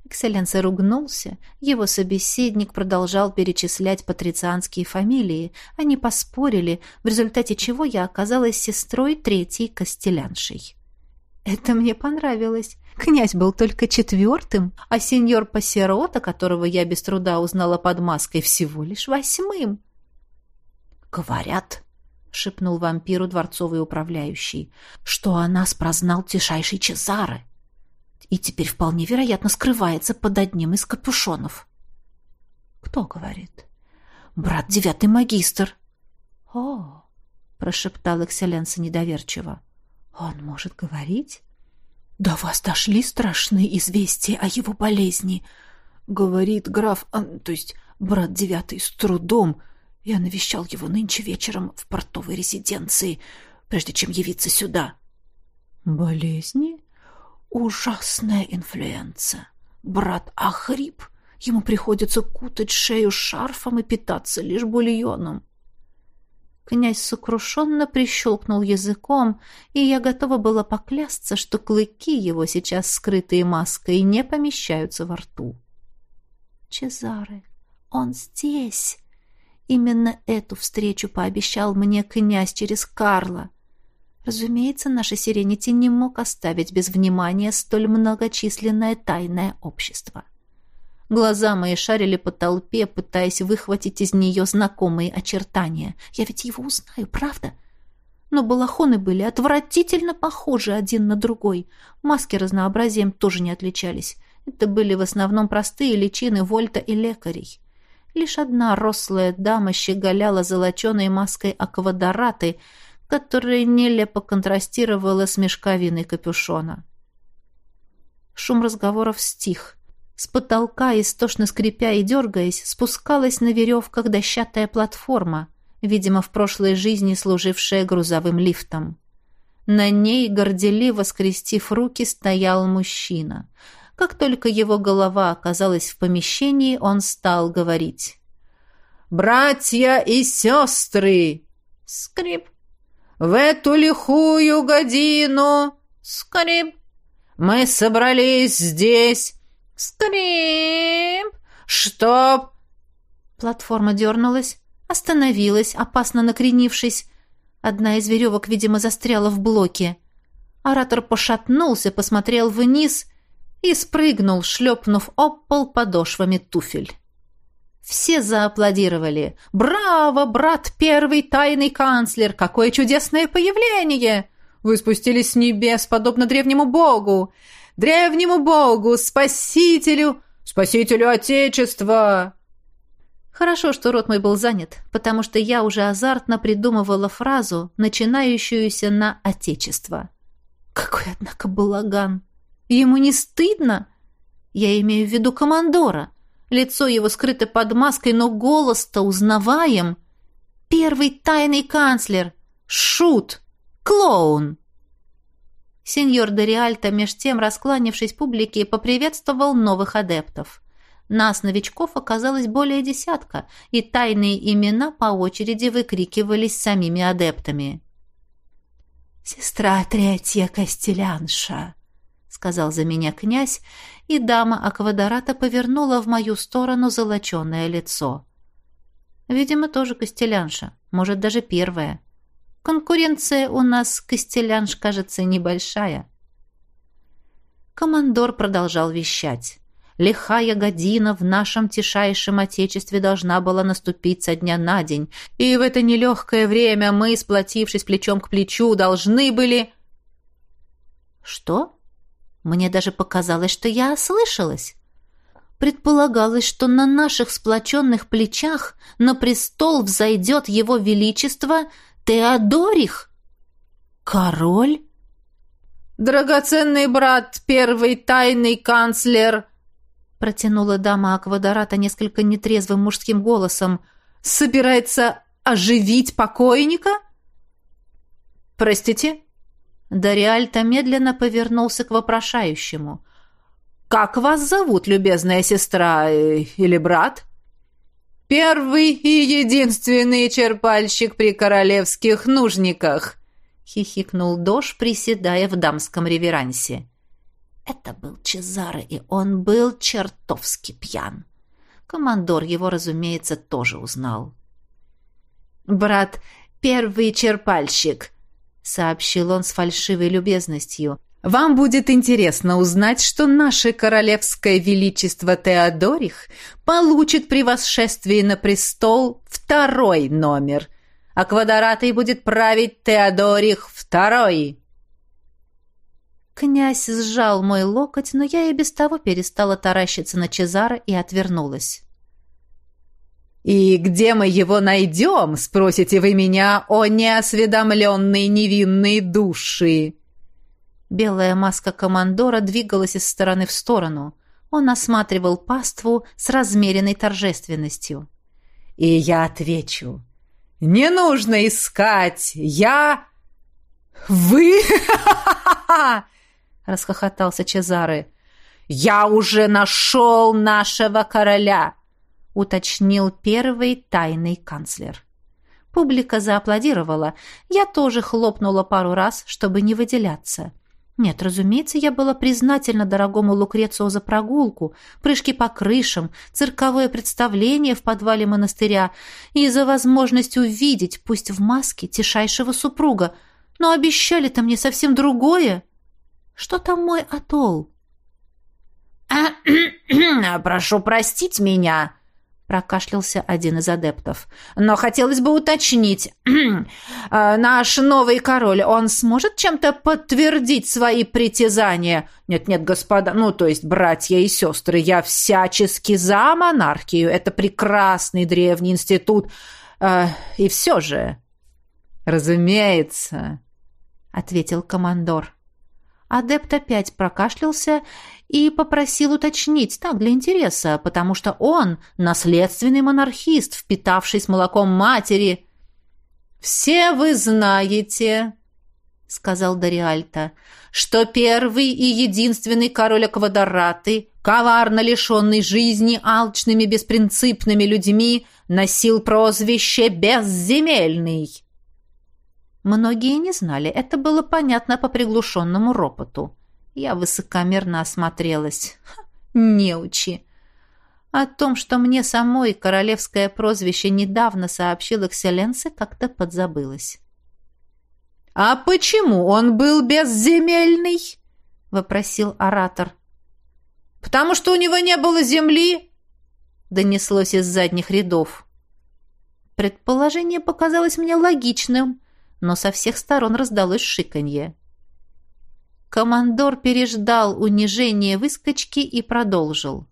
Экселленция ругнулся. Его собеседник продолжал перечислять патрицианские фамилии. Они поспорили, в результате чего я оказалась сестрой третьей костеляншей. Это мне понравилось. Князь был только четвертым, а сеньор Пассерота, которого я без труда узнала под маской, всего лишь восьмым. «Говорят», — шепнул вампиру дворцовый управляющий, «что о нас прознал тишайший Чезаре и теперь вполне вероятно скрывается под одним из капюшонов». «Кто говорит?» «Брат девятый магистр». «О!» — прошептал экселленса недоверчиво. Он может говорить? До вас дошли страшные известия о его болезни, говорит граф, а, то есть брат девятый с трудом. Я навещал его нынче вечером в портовой резиденции, прежде чем явиться сюда. Болезни? Ужасная инфлюенция. Брат охрип. Ему приходится кутать шею шарфом и питаться лишь бульоном. Князь сокрушенно прищелкнул языком, и я готова была поклясться, что клыки его, сейчас скрытые маской, не помещаются во рту. «Чезаре, он здесь!» Именно эту встречу пообещал мне князь через Карла. Разумеется, наша Сиренити не мог оставить без внимания столь многочисленное тайное общество. Глаза мои шарили по толпе, пытаясь выхватить из нее знакомые очертания. Я ведь его узнаю, правда? Но балахоны были отвратительно похожи один на другой. Маски разнообразием тоже не отличались. Это были в основном простые личины Вольта и лекарей. Лишь одна рослая дама щеголяла золоченой маской аквадораты, которая нелепо контрастировала с мешковиной капюшона. Шум разговоров стих — с потолка, истошно скрипя и дергаясь, спускалась на веревках дощатая платформа, видимо, в прошлой жизни служившая грузовым лифтом. На ней, горделиво скрестив руки, стоял мужчина. Как только его голова оказалась в помещении, он стал говорить. «Братья и сестры!» Скрип. «В эту лихую годину!» Скрип. «Мы собрались здесь, «Скрип!» «Чтоб...» Платформа дернулась, остановилась, опасно накренившись. Одна из веревок, видимо, застряла в блоке. Оратор пошатнулся, посмотрел вниз и спрыгнул, шлепнув об пол подошвами туфель. Все зааплодировали. «Браво, брат первый тайный канцлер! Какое чудесное появление! Вы спустились с небес, подобно древнему богу! древнему богу, спасителю, спасителю Отечества!» Хорошо, что рот мой был занят, потому что я уже азартно придумывала фразу, начинающуюся на «Отечество». Какой, однако, балаган! Ему не стыдно? Я имею в виду командора. Лицо его скрыто под маской, но голос-то узнаваем. Первый тайный канцлер. Шут. Клоун. Сеньор Дориальто, меж тем раскланившись публике, поприветствовал новых адептов. Нас, новичков, оказалось более десятка, и тайные имена по очереди выкрикивались самими адептами. «Сестра третья Костелянша», — сказал за меня князь, и дама Аквадората повернула в мою сторону золоченое лицо. Видимо, тоже Костелянша, может, даже первая. Конкуренция у нас, Костелянш, кажется, небольшая. Командор продолжал вещать. Лихая година в нашем тишайшем отечестве должна была наступить со дня на день, и в это нелегкое время мы, сплотившись плечом к плечу, должны были... Что? Мне даже показалось, что я ослышалась. Предполагалось, что на наших сплоченных плечах на престол взойдет его величество Теодорих. Король? «Драгоценный брат, первый тайный канцлер!» протянула дама Аквадората несколько нетрезвым мужским голосом. «Собирается оживить покойника?» «Простите?» Дориальто медленно повернулся к вопрошающему. «Как вас зовут, любезная сестра э, или брат?» «Первый и единственный черпальщик при королевских нужниках», — хихикнул Дош, приседая в дамском реверансе. Это был Чезаро, и он был чертовски пьян. Командор его, разумеется, тоже узнал. «Брат, первый черпальщик», — сообщил он с фальшивой любезностью. Вам будет интересно узнать, что наше королевское величество Теодорих получит при восшествии на престол второй номер, а квадратой будет править Теодорих второй. Князь сжал мой локоть, но я и без того перестала таращиться на Чезара и отвернулась. «И где мы его найдем?» — спросите вы меня, о неосведомленные невинные души. Белая маска командора двигалась из стороны в сторону. Он осматривал паству с размеренной торжественностью. «И я отвечу. Не нужно искать. Я... Вы...» [laughs] — расхохотался Чезаре. «Я уже нашел нашего короля!» — уточнил первый тайный канцлер. Публика зааплодировала. Я тоже хлопнула пару раз, чтобы не выделяться. — нет, разумеется, я была признательна дорогому Лукрецио за прогулку, прыжки по крышам, цирковое представление в подвале монастыря и за возможность увидеть, пусть в маске, тишайшего супруга. Но обещали-то мне совсем другое. Что там мой атолл? [clears throat] «Прошу простить меня», прокашлялся один из адептов. Но хотелось бы уточнить, а, [clears throat] наш новый король, он сможет чем-то подтвердить свои притязания? Нет-нет, господа, ну, то есть братья и сестры, я всячески за монархию. Это прекрасный древний институт. А, и все же... Разумеется, ответил командор. Адепт опять прокашлялся и попросил уточнить, так, для интереса, потому что он наследственный монархист, впитавший с молоком матери. «Все вы знаете», — сказал Дориальто, «что первый и единственный король Аквадораты, коварно лишенный жизни алчными беспринципными людьми, носил прозвище «Безземельный». Многие не знали, это было понятно по приглушенному ропоту. Я высокомерно осмотрелась. Ха, неучи! О том, что мне самой королевское прозвище недавно сообщил экселленсе, как-то подзабылось. «А почему он был безземельный?» — вопросил оратор. «Потому что у него не было земли?» — донеслось из задних рядов. Предположение показалось мне логичным, но со всех сторон раздалось шиканье. Командор переждал унижение выскочки и продолжил.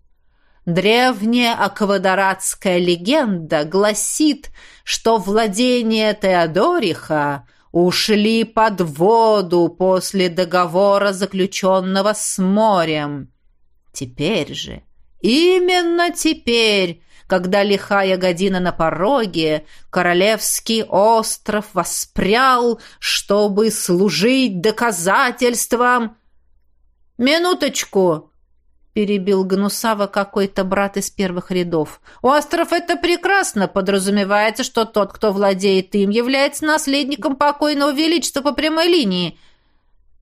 Древняя аквадоратская легенда гласит, что владения Теодориха ушли под воду после договора, заключенного с морем. Теперь же, именно теперь, когда лихая година на пороге, королевский остров воспрял, чтобы служить доказательством... «Минуточку!» — перебил Гнусава какой-то брат из первых рядов. «Остров — это прекрасно. Подразумевается, что тот, кто владеет им, является наследником покойного величества по прямой линии.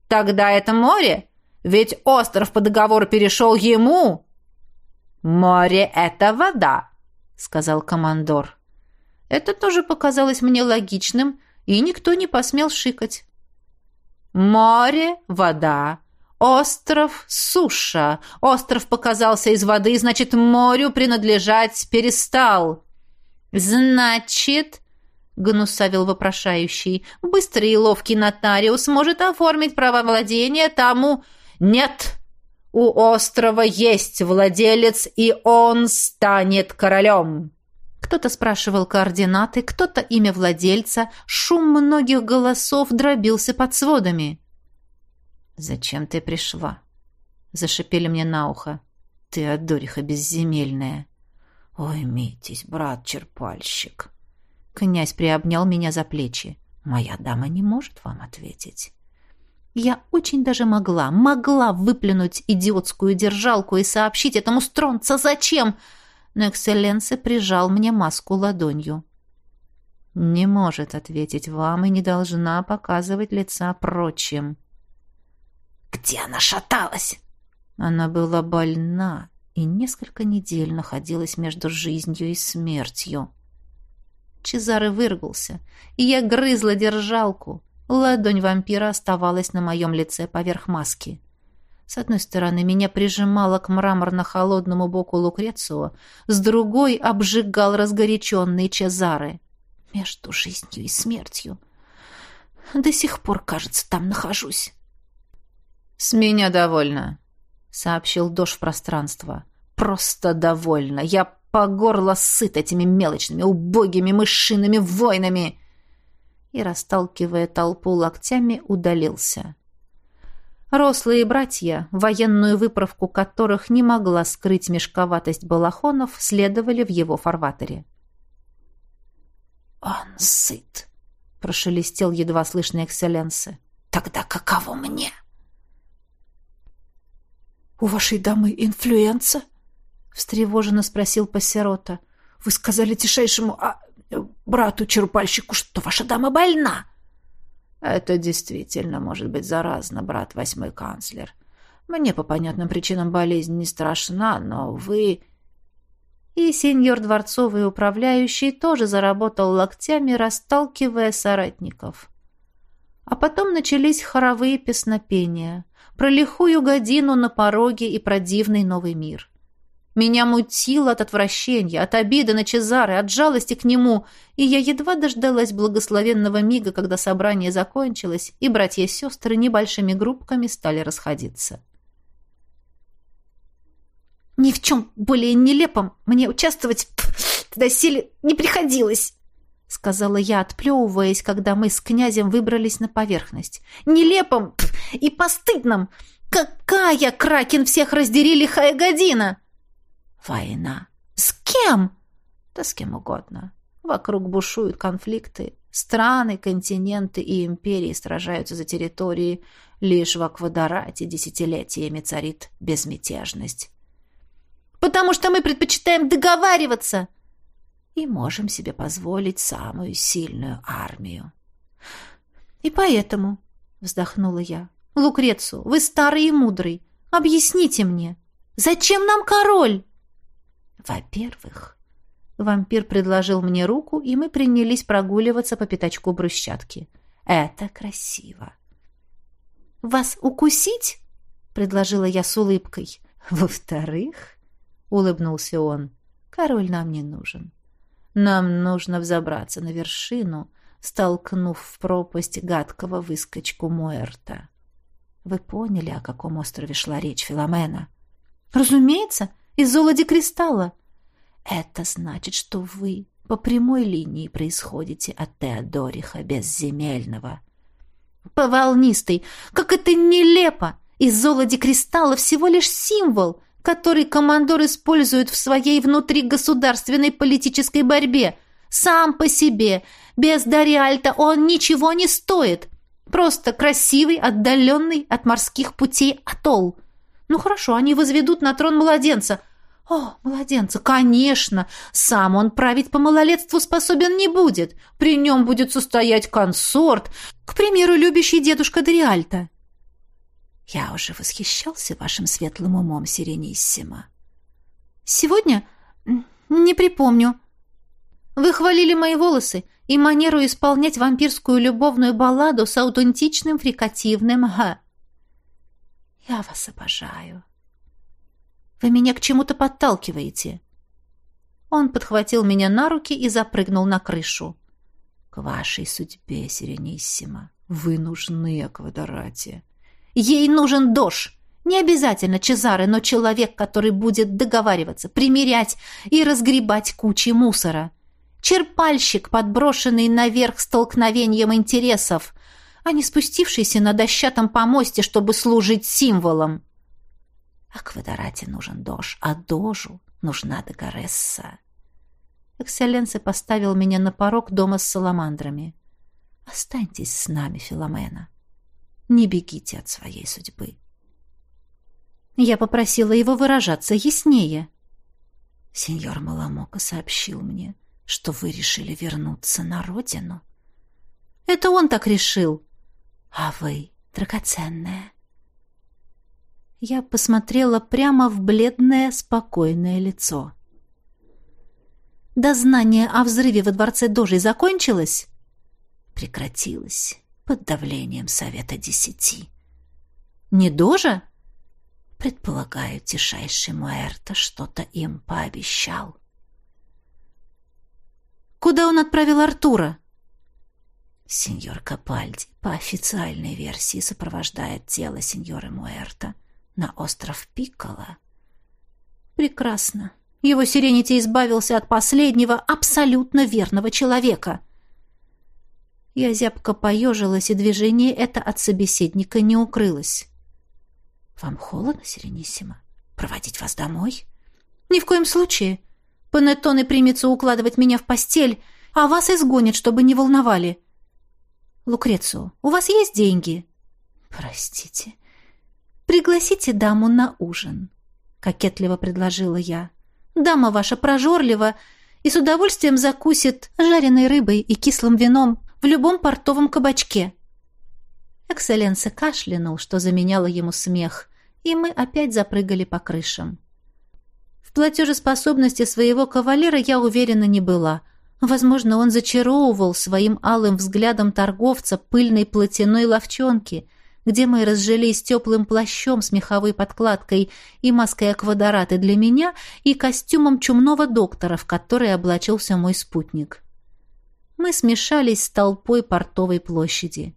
Тогда это море? Ведь остров по договору перешел ему». «Море — это вода», — сказал командор. Это тоже показалось мне логичным, и никто не посмел шикать. «Море — вода, Остров — суша. Остров показался из воды, значит, морю принадлежать перестал. Значит, гнусавил вопрошающий, быстрый и ловкий нотариус может оформить право владения тому... Нет! У острова есть владелец, и он станет королем. Кто-то спрашивал координаты, кто-то имя владельца. Шум многих голосов дробился под сводами. «Зачем ты пришла?» Зашипели мне на ухо. «Ты, Адориха безземельная!» «Ой, митесь, брат-черпальщик!» Князь приобнял меня за плечи. «Моя дама не может вам ответить». Я очень даже могла, могла выплюнуть идиотскую держалку и сообщить этому стронца зачем, но экселленсе прижал мне маску ладонью. «Не может ответить вам и не должна показывать лица прочим». Где она шаталась? Она была больна и несколько недель находилась между жизнью и смертью. Чезаре выргался, и я грызла держалку. Ладонь вампира оставалась на моем лице поверх маски. С одной стороны, меня прижимало к мраморно-холодному боку Лукрецио, с другой обжигал разгоряченный Чезаре. Между жизнью и смертью. До сих пор, кажется, там нахожусь. «С меня довольно», — сообщил Дош в пространство. «Просто довольно. Я по горло сыт этими мелочными, убогими мышиными войнами!» И, расталкивая толпу локтями, удалился. Рослые братья, военную выправку которых не могла скрыть мешковатость балахонов, следовали в его фарватере. «Он сыт», — прошелестел едва слышный экселленсы. «Тогда каково мне?» «У вашей дамы инфлюенса?» — встревоженно спросил Пассерота. «Вы сказали тишайшему а, брату-черпальщику, что ваша дама больна!» «Это действительно может быть заразно, брат восьмой канцлер. Мне по понятным причинам болезнь не страшна, но вы...» И сеньор дворцовый управляющий тоже заработал локтями, расталкивая соратников. А потом начались хоровые песнопения про лихую годину на пороге и про дивный новый мир. Меня мутило от отвращения, от обиды на Чезаре, от жалости к нему, и я едва дождалась благословенного мига, когда собрание закончилось, и братья и сестры небольшими группками стали расходиться. «Ни в чем более нелепом мне участвовать доселе не приходилось», — сказала я, отплевываясь, когда мы с князем выбрались на поверхность. «Нелепым и постыдным! Какая, Кракен, всех раздери лихая година!» «Война!» «С кем?» «Да с кем угодно. Вокруг бушуют конфликты. Страны, континенты и империи сражаются за территории. Лишь в Аквадорате десятилетиями царит безмятежность». «Потому что мы предпочитаем договариваться!» и можем себе позволить самую сильную армию. И поэтому, вздохнула я, Лукрецу, вы старый и мудрый, объясните мне, зачем нам король? Во-первых, вампир предложил мне руку, и мы принялись прогуливаться по пятачку брусчатки. Это красиво. Вас укусить? предложила я с улыбкой. Во-вторых, улыбнулся он, король нам не нужен. Нам нужно взобраться на вершину, столкнув в пропасть гадкого выскочку Муэрта. Вы поняли, о каком острове шла речь, Филомена? Разумеется, из золоди кристалла. Это значит, что вы по прямой линии происходите от Теодориха Безземельного. По волнистой. Как это нелепо! Из золоди кристалла всего лишь символ, который командор использует в своей внутригосударственной политической борьбе. Сам по себе, без Дариальта он ничего не стоит. Просто красивый, отдаленный от морских путей атолл. Ну хорошо, они возведут на трон младенца. О, младенца, конечно, сам он править по малолетству способен не будет. При нем будет состоять консорт, к примеру, любящий дедушка Дариальта. Я уже восхищался вашим светлым умом, Сирениссима. Сегодня? Не припомню. Вы хвалили мои волосы и манеру исполнять вампирскую любовную балладу с аутентичным фрикативным «га». Я вас обожаю. Вы меня к чему-то подталкиваете. Он подхватил меня на руки и запрыгнул на крышу. К вашей судьбе, Сирениссима, вы нужны Аквадорате. Ей нужен дождь. Не обязательно Чезаре, но человек, который будет договариваться, примирять и разгребать кучи мусора. Черпальщик, подброшенный наверх столкновением интересов, а не спустившийся на дощатом помосте, чтобы служить символом. А Квадрате нужен Дож, а Дожу нужна Дагоресса. Экселленце поставил меня на порог дома с саламандрами. Останьтесь с нами, Филомена. Не бегите от своей судьбы. Я попросила его выражаться яснее. Сеньор Маламока сообщил мне, что вы решили вернуться на родину. Это он так решил. А вы, драгоценная. Я посмотрела прямо в бледное, спокойное лицо. Дознание о взрыве во дворце Дожей закончилось? Прекратилось под давлением Совета Десяти. Не Дожа? Предполагаю, тишайший Муэрто что-то им пообещал. Куда он отправил Артура? Сеньор Капальди по официальной версии сопровождает тело сеньора Муэрта на остров Пиккола. Прекрасно. Его Сиренити избавился от последнего, абсолютно верного человека. Я зябко поежилась, и движение это от собеседника не укрылось. «Вам холодно, Сирениссимо? Проводить вас домой?» «Ни в коем случае. Панеттоне примется укладывать меня в постель, а вас изгонят, чтобы не волновали. Лукрецио, у вас есть деньги? Простите. Пригласите даму на ужин, кокетливо предложила я. Дама ваша прожорлива и с удовольствием закусит жареной рыбой и кислым вином в любом портовом кабачке. Экселленсе кашлянул, что заменяло ему смех, и мы опять запрыгали по крышам. В платежеспособности своего кавалера я уверена не была. Возможно, он зачаровывал своим алым взглядом торговца пыльной платяной ловчонки, где мы разжились теплым плащом с меховой подкладкой и маской аквадораты для меня и костюмом чумного доктора, в который облачился мой спутник. Мы смешались с толпой портовой площади.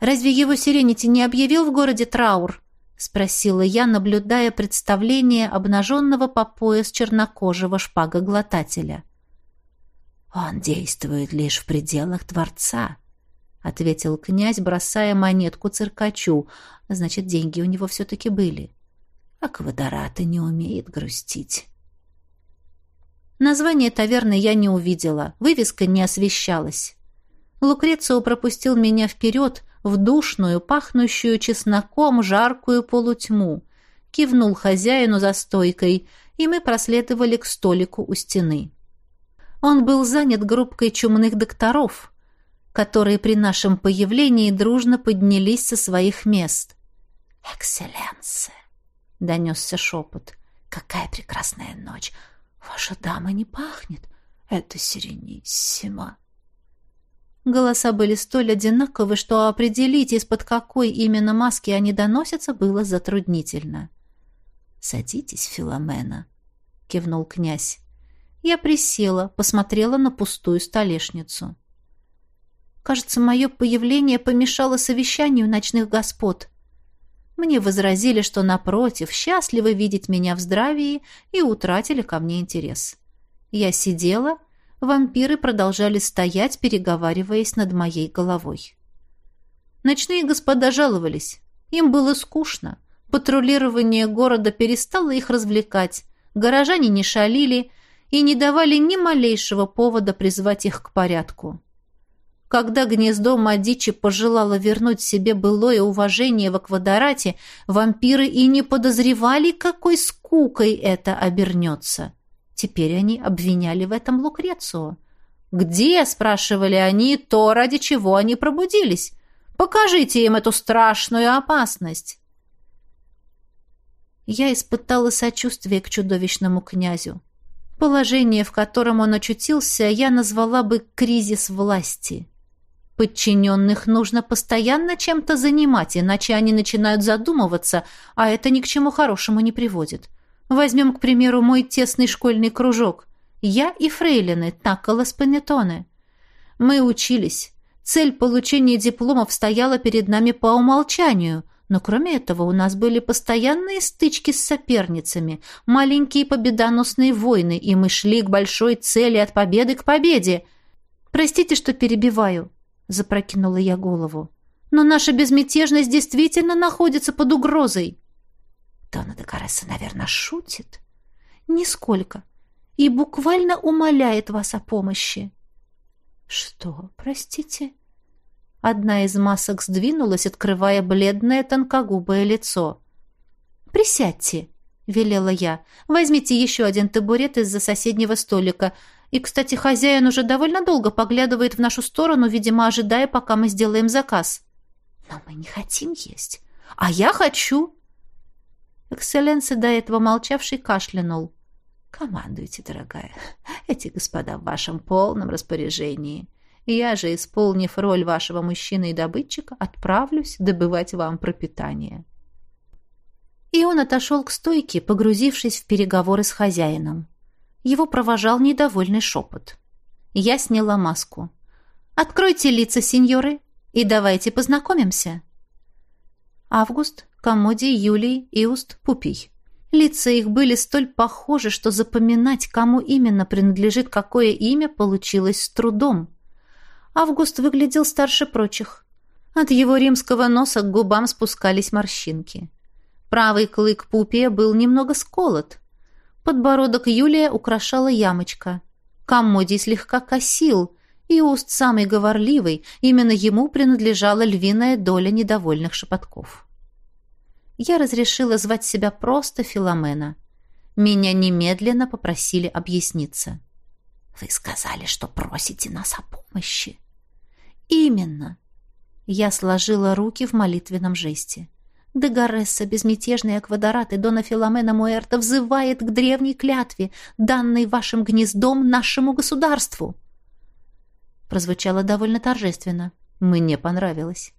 «Разве его Сиренити не объявил в городе траур?» — спросила я, наблюдая представление обнаженного по пояс чернокожего шпагоглотателя. «Он действует лишь в пределах дворца», — ответил князь, бросая монетку циркачу. «Значит, деньги у него все-таки были. А Квадораты не умеет грустить». Название таверны я не увидела, вывеска не освещалась. Лукрецио пропустил меня вперед, в душную, пахнущую чесноком, жаркую полутьму. Кивнул хозяину за стойкой, и мы проследовали к столику у стены. Он был занят группкой чумных докторов, которые при нашем появлении дружно поднялись со своих мест. «Экселленсе!» — донесся шепот. «Какая прекрасная ночь! Ваша дама не пахнет! Это сирениссимо!» Голоса были столь одинаковы, что определить, из-под какой именно маски они доносятся, было затруднительно. «Садитесь, Филомена», — кивнул князь. Я присела, посмотрела на пустую столешницу. Кажется, мое появление помешало совещанию ночных господ. Мне возразили, что, напротив, счастливы видеть меня в здравии и утратили ко мне интерес. Я сидела, вампиры продолжали стоять, переговариваясь над моей головой. Ночные господа жаловались. Им было скучно. Патрулирование города перестало их развлекать. Горожане не шалили и не давали ни малейшего повода призвать их к порядку. Когда гнездо Мадичи пожелало вернуть себе былое уважение в Аквадорате, вампиры и не подозревали, какой скукой это обернется. Теперь они обвиняли в этом Лукрецию. «Где?» — спрашивали они, — «то, ради чего они пробудились. Покажите им эту страшную опасность». Я испытала сочувствие к чудовищному князю. Положение, в котором он очутился, я назвала бы «кризис власти». Подчиненных нужно постоянно чем-то занимать, иначе они начинают задумываться, а это ни к чему хорошему не приводит. Возьмем, к примеру, мой тесный школьный кружок. Я и фрейлины Такколос Панеттоне. Мы учились. Цель получения дипломов стояла перед нами по умолчанию, но кроме этого у нас были постоянные стычки с соперницами, маленькие победоносные войны, и мы шли к большой цели от победы к победе. Простите, что перебиваю запрокинула я голову. Но наша безмятежность действительно находится под угрозой. Дона де Каресса, наверное, шутит. Нисколько. И буквально умоляет вас о помощи. Что, простите? Одна из масок сдвинулась, открывая бледное тонкогубое лицо. «Присядьте», — велела я. «Возьмите еще один табурет из-за соседнего столика. И, кстати, хозяин уже довольно долго поглядывает в нашу сторону, видимо, ожидая, пока мы сделаем заказ. Но мы не хотим есть. А я хочу. Экселленция, до этого молчавший, кашлянул. Командуйте, дорогая. Эти господа в вашем полном распоряжении. Я же, исполнив роль вашего мужчины и добытчика, отправлюсь добывать вам пропитание. И он отошел к стойке, погрузившись в переговоры с хозяином. Его провожал недовольный шепот. Я сняла маску. «Откройте лица, сеньоры, и давайте познакомимся». Август, Комодий, Юлий, Иуст, Пупий. Лица их были столь похожи, что запоминать, кому именно принадлежит какое имя, получилось с трудом. Август выглядел старше прочих. От его римского носа к губам спускались морщинки. Правый клык Пупия был немного сколот, Подбородок Юлия украшала ямочка. Коммодий слегка косил, и уст самый говорливый, именно ему принадлежала львиная доля недовольных шепотков. Я разрешила звать себя просто Филомена. Меня немедленно попросили объясниться. «Вы сказали, что просите нас о помощи». «Именно». Я сложила руки в молитвенном жесте. Дегаресса, безмятежный аквадорат и Дона Филомена Муэрта взывает к древней клятве, данной вашим гнездом нашему государству. Прозвучало довольно торжественно. Мне понравилось.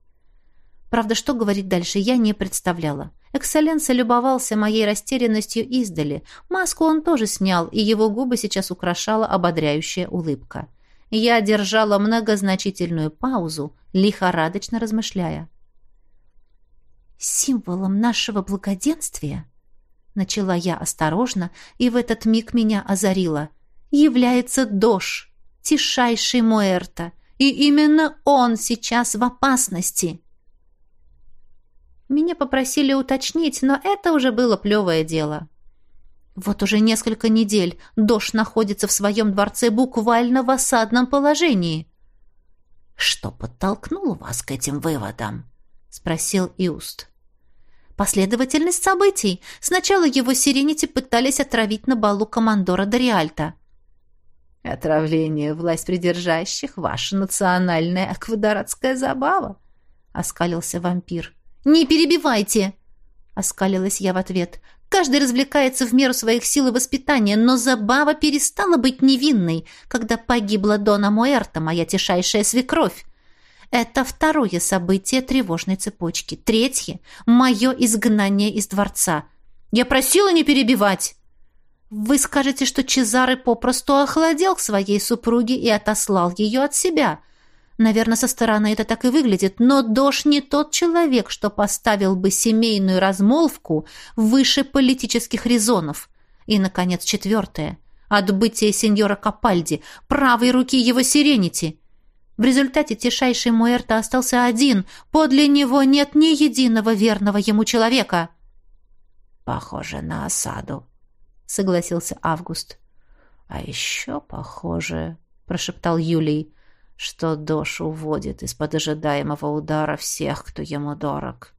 Правда, что говорить дальше, я не представляла. Экселленса любовался моей растерянностью издали. Маску он тоже снял, и его губы сейчас украшала ободряющая улыбка. Я держала многозначительную паузу, лихорадочно размышляя символом нашего благоденствия, начала я осторожно, и в этот миг меня озарило, является Дош, тишайший Муэрта, и именно он сейчас в опасности. Меня попросили уточнить, но это уже было плевое дело. Вот уже несколько недель Дош находится в своем дворце буквально в осадном положении. «Что подтолкнуло вас к этим выводам?» — спросил Иуст. Последовательность событий. Сначала его Сиренити пытались отравить на балу командора Дориальта. «Отравление власть придержащих — ваша национальная аквадоратская забава», — оскалился вампир. «Не перебивайте!» — оскалилась я в ответ. «Каждый развлекается в меру своих сил и воспитания, но забава перестала быть невинной, когда погибла Дона Муэрта, моя тишайшая свекровь. Это второе событие тревожной цепочки. Третье — мое изгнание из дворца. Я просила не перебивать. Вы скажете, что Чезаре попросту охладел к своей супруге и отослал ее от себя. Наверное, со стороны это так и выглядит, но Дош не тот человек, что поставил бы семейную размолвку выше политических резонов. И, наконец, четвертое. Отбытие сеньора Капальди, правой руки его сиренити. В результате тишайший Муэрта остался один. Подле него нет ни единого верного ему человека. «Похоже на осаду», — согласился Август. «А еще похоже», — прошептал Юлий, что Дош уводит из-под ожидаемого удара всех, кто ему дорог.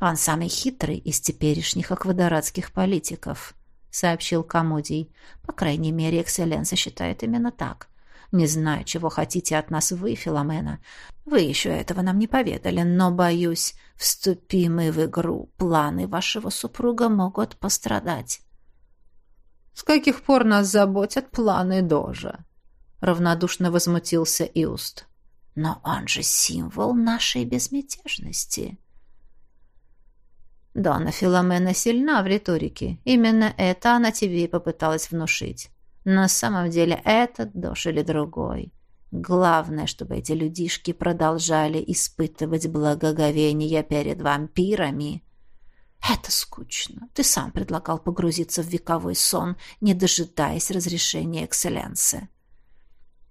«Он самый хитрый из теперешних аквадоратских политиков», — сообщил Камудий. «По крайней мере, Экселленса считает именно так. Не знаю, чего хотите от нас вы, Филомена. Вы еще этого нам не поведали, но, боюсь, вступим мы в игру. Планы вашего супруга могут пострадать». «С каких пор нас заботят планы Дожа?» Равнодушно возмутился Иуст. Но он же символ нашей безмятежности. Дона Филомена сильна в риторике. Именно это она тебе и попыталась внушить. На самом деле этот дождь или другой. Главное, чтобы эти людишки продолжали испытывать благоговение перед вампирами. Это скучно. Ты сам предлагал погрузиться в вековой сон, не дожидаясь разрешения экселленции.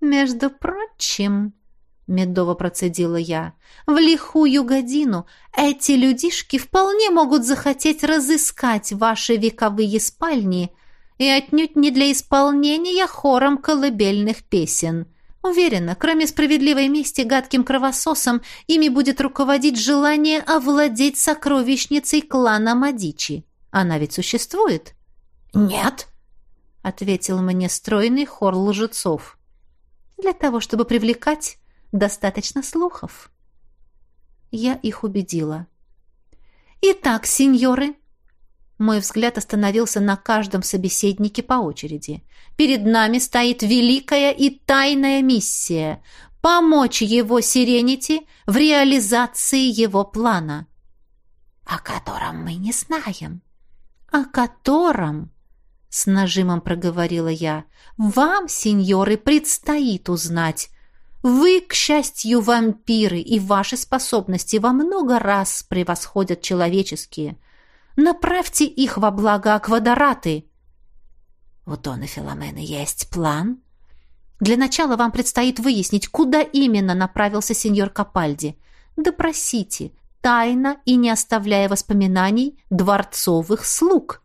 «Между прочим», — медово процедила я, — «в лихую годину эти людишки вполне могут захотеть разыскать ваши вековые спальни и отнюдь не для исполнения хором колыбельных песен». Уверена, кроме справедливой мести гадким кровососом, ими будет руководить желание овладеть сокровищницей клана Мадичи. Она ведь существует? Нет, ответил мне стройный хор лжецов. Для того, чтобы привлекать, достаточно слухов. Я их убедила. Итак, сеньоры, мой взгляд остановился на каждом собеседнике по очереди. Перед нами стоит великая и тайная миссия — помочь его Сиренити в реализации его плана. О котором мы не знаем. О котором с нажимом проговорила я. Вам, сеньоры, предстоит узнать. Вы, к счастью, вампиры, и ваши способности во много раз превосходят человеческие. Направьте их во благо Аквадораты. У Дона Филомены есть план? Для начала вам предстоит выяснить, куда именно направился сеньор Капальди. Допросите, тайно и не оставляя воспоминаний, дворцовых слуг.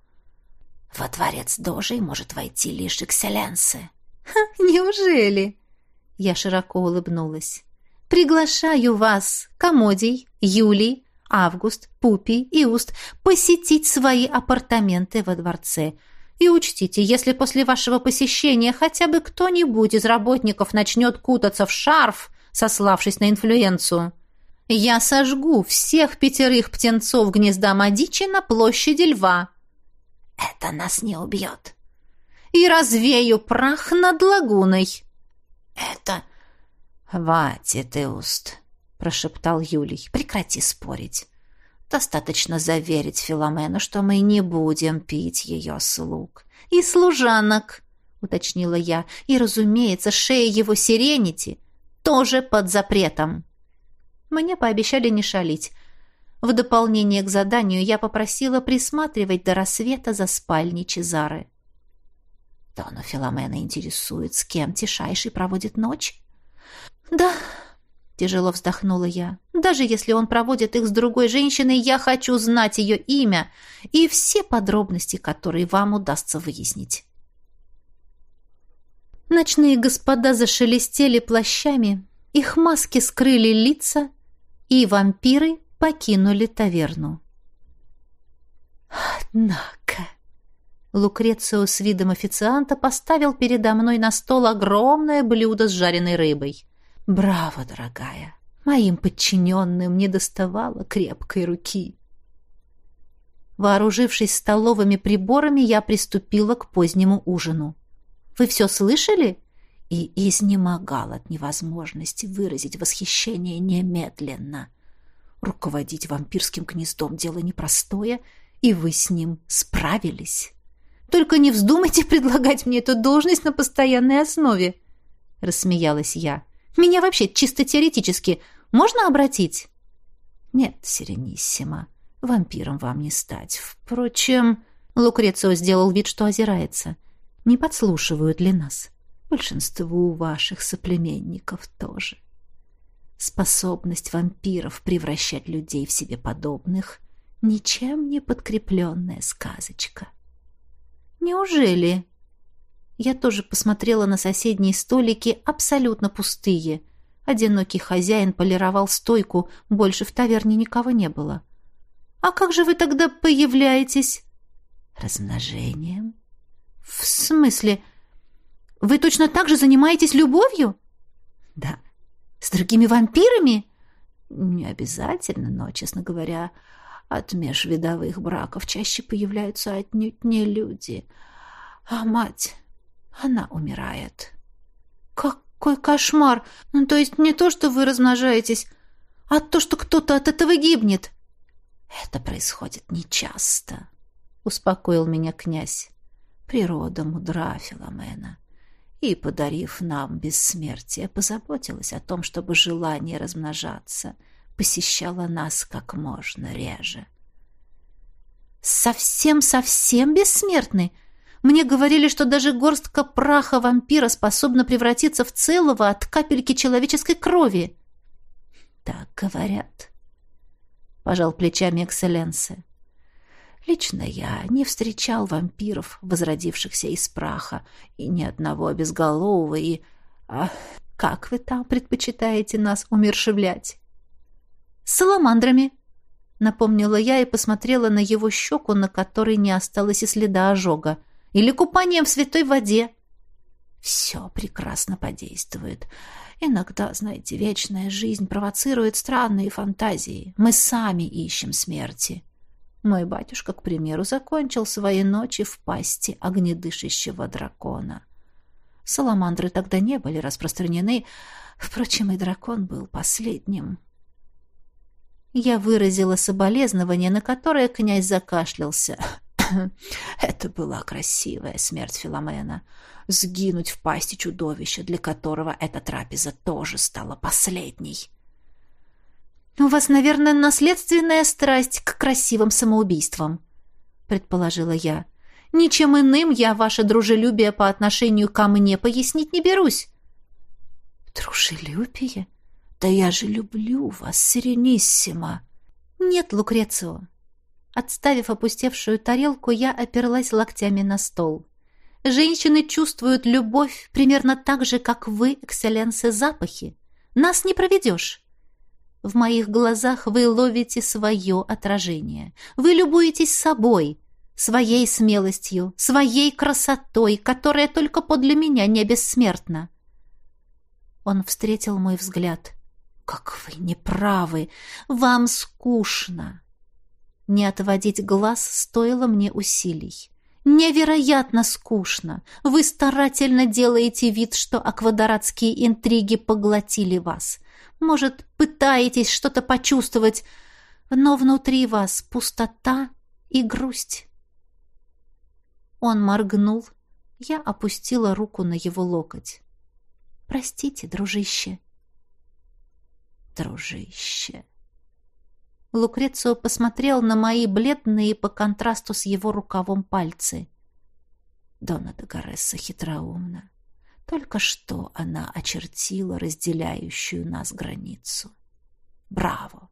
Во дворец Дожей может войти лишь экселленсы. неужели? Я широко улыбнулась. Приглашаю вас, Комодий, Юлий, Август, Пупий и Уст, посетить свои апартаменты во дворце. И учтите, если после вашего посещения хотя бы кто-нибудь из работников начнет кутаться в шарф, сославшись на инфлюенцию, я сожгу всех пятерых птенцов гнезда Мадичи на площади Льва. Это нас не убьет. И развею прах над лагуной. Это... Хватит, Иуст, прошептал Юлий. Прекрати спорить. Достаточно заверить Филомену, что мы не будем пить ее слуг. И служанок, уточнила я. И, разумеется, шея его сиренити тоже под запретом. Мне пообещали не шалить. В дополнение к заданию я попросила присматривать до рассвета за спальней Чезары. Дону Филомена интересует, с кем Тишайший проводит ночь? Да, тяжело вздохнула я. Даже если он проводит их с другой женщиной, я хочу знать ее имя и все подробности, которые вам удастся выяснить. Ночные господа зашелестели плащами, их маски скрыли лица, и вампиры покинули таверну. Однако... Лукрецио с видом официанта поставил передо мной на стол огромное блюдо с жареной рыбой. «Браво, дорогая! Моим подчиненным не доставало крепкой руки!» Вооружившись столовыми приборами, я приступила к позднему ужину. «Вы все слышали?» И изнемогал от невозможности выразить восхищение немедленно. Руководить вампирским гнездом дело непростое, и вы с ним справились. Только не вздумайте [laughs] предлагать мне эту должность на постоянной основе, рассмеялась я. Меня вообще чисто теоретически можно обратить?» «Нет, Сирениссима, вампиром вам не стать. Впрочем...» Лукрецио сделал вид, что озирается. «Не подслушивают ли нас? Большинству ваших соплеменников тоже. Способность вампиров превращать людей в себе подобных — ничем не подкрепленная сказочка». «Неужели?» Я тоже посмотрела на соседние столики, абсолютно пустые. Одинокий хозяин полировал стойку, больше в таверне никого не было. «А как же вы тогда появляетесь?» «Размножением». «В смысле? Вы точно так же занимаетесь любовью?» «Да». «С другими вампирами?» «Не обязательно, но, честно говоря, от межвидовых браков чаще появляются отнюдь не люди, а мать». Она умирает. Какой кошмар! Ну, то есть не то, что вы размножаетесь, а то, что кто-то от этого гибнет. Это происходит нечасто, успокоил меня князь. Природа мудра, Филомена, и, подарив нам бессмертие, позаботилась о том, чтобы желание размножаться посещало нас как можно реже. «Совсем-совсем бессмертный?» Мне говорили, что даже горстка праха вампира способна превратиться в целого от капельки человеческой крови. Так говорят. Пожал плечами экселленсы. Лично я не встречал вампиров, возродившихся из праха, и ни одного безголового, и... А как вы там предпочитаете нас умершевлять? Саламандрами, напомнила я и посмотрела на его щеку, на которой не осталось и следа ожога. Или купанием в святой воде. Все прекрасно подействует. Иногда, знаете, вечная жизнь провоцирует странные фантазии. Мы сами ищем смерти. Мой батюшка, к примеру, закончил свои ночи в пасти огнедышащего дракона. Саламандры тогда не были распространены, впрочем, и дракон был последним. Я выразила соболезнование, на которое князь закашлялся. [coughs] Это была красивая смерть Филомена. Сгинуть в пасти чудовища, для которого эта трапеза тоже стала последней. «У вас, наверное, наследственная страсть к красивым самоубийствам», — предположила я. «Ничем иным я ваше дружелюбие по отношению ко мне пояснить не берусь». «Дружелюбие? Да я же люблю вас, Сирениссима!» «Нет, Лукрецио, Отставив опустевшую тарелку, я оперлась локтями на стол. Женщины чувствуют любовь примерно так же, как вы, экселленсы, запахи. Нас не проведешь. В моих глазах вы ловите свое отражение. Вы любуетесь собой, своей смелостью, своей красотой, которая только подле меня не бессмертна. Он встретил мой взгляд. «Как вы неправы! Вам скучно!» Не отводить глаз стоило мне усилий. Невероятно скучно. Вы старательно делаете вид, что аквадоратские интриги поглотили вас. Может, пытаетесь что-то почувствовать, но внутри вас пустота и грусть. Он моргнул. Я опустила руку на его локоть. Простите, дружище. Дружище. Лукрецио посмотрел на мои бледные по контрасту с его рукавом пальцы. Дона Дагоресса хитроумна. Только что она очертила разделяющую нас границу. Браво!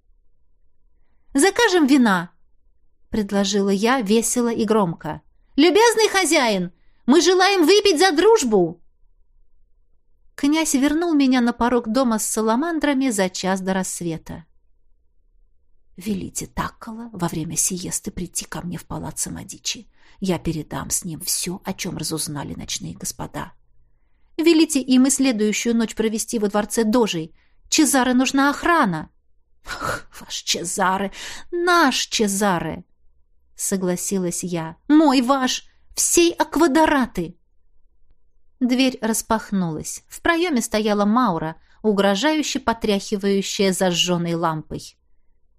«Закажем вина!» — предложила я весело и громко. «Любезный хозяин, мы желаем выпить за дружбу!» Князь вернул меня на порог дома с саламандрами за час до рассвета. Велите Таккола во время сиесты прийти ко мне в палац Самодичи. Я передам с ним все, о чем разузнали ночные господа. Велите им и следующую ночь провести во дворце Дожей. Чезаре нужна охрана. Ах, ваш Чезаре, наш Чезаре, согласилась я. Мой, ваш, всей аквадораты. Дверь распахнулась. В проеме стояла Маура, угрожающе потряхивающая зажженной лампой.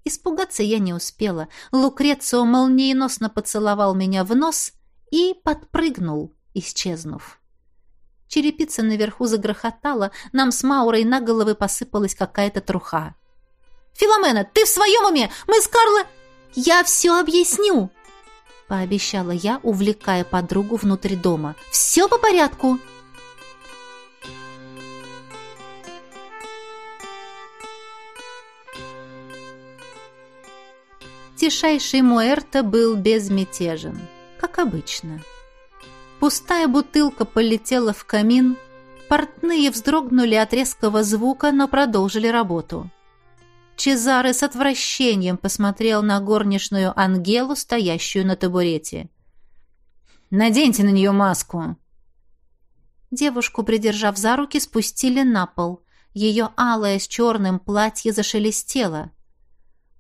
Испугаться я не успела. Лукрецио молниеносно поцеловал меня в нос и подпрыгнул, исчезнув. Черепица наверху загрохотала, нам с Маурой на головы посыпалась какая-то труха. «Филомена, ты в своем уме? Мы с Карло...» «Я все объясню!» пообещала я, увлекая подругу внутрь дома. «Все по порядку!» Тишайший Муэрто был безмятежен, как обычно. Пустая бутылка полетела в камин, портные вздрогнули от резкого звука, но продолжили работу. Чезаре с отвращением посмотрел на горничную Ангелу, стоящую на табурете. «Наденьте на нее маску!» Девушку, придержав за руки, спустили на пол. Ее алое с черным платье зашелестело.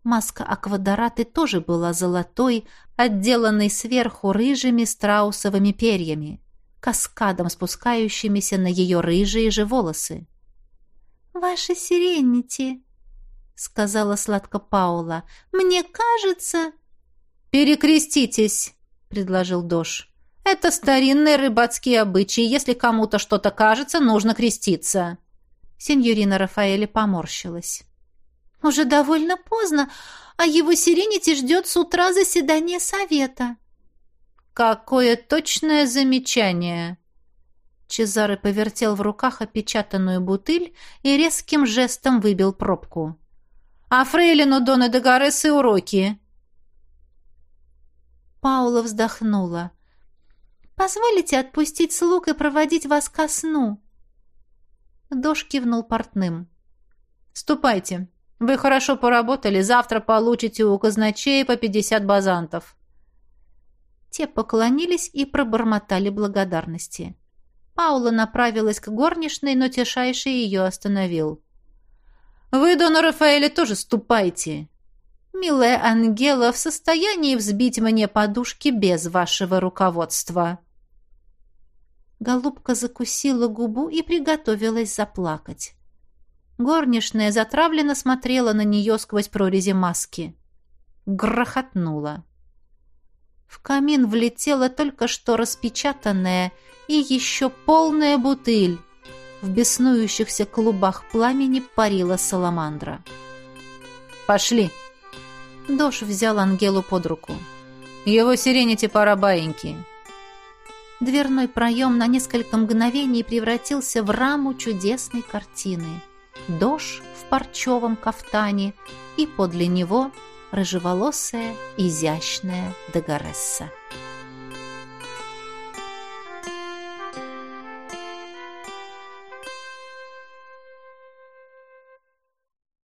Маска аквадораты тоже была золотой, отделанной сверху рыжими страусовыми перьями, каскадом спускающимися на ее рыжие же волосы. «Ваша сиренити!» — сказала сладко Паула. «Мне кажется...» «Перекреститесь!» — предложил Дош. «Это старинные рыбацкие обычаи. Если кому-то что-то кажется, нужно креститься». Сеньорина Рафаэля поморщилась. Уже довольно поздно, а его Сиренити ждет с утра заседание совета. Какое точное замечание! Чезаре повертел в руках опечатанную бутыль и резким жестом выбил пробку. «А фрейлину Дона де Гаресы уроки!» Паула вздохнула. «Позволите отпустить слуг и проводить вас ко сну?» Дош кивнул портным. «Ступайте. Вы хорошо поработали, завтра получите у казначея по пятьдесят базантов». Те поклонились и пробормотали благодарности. Паула направилась к горничной, но Тишайший ее остановил. «Вы, Дона Рафаэля, тоже ступайте. Милая Ангела в состоянии взбить мне подушки без вашего руководства». Голубка закусила губу и приготовилась заплакать. Горничная затравленно смотрела на нее сквозь прорези маски. Грохотнула. В камин влетела только что распечатанная и еще полная бутыль. В беснующихся клубах пламени парила саламандра. «Пошли!» Дош взял Ангелу под руку. «Его сирените пора баиньки!» Дверной проем на несколько мгновений превратился в раму чудесной картины – Дож в парчевом кафтане и подле него рыжеволосая, изящная Дагоресса.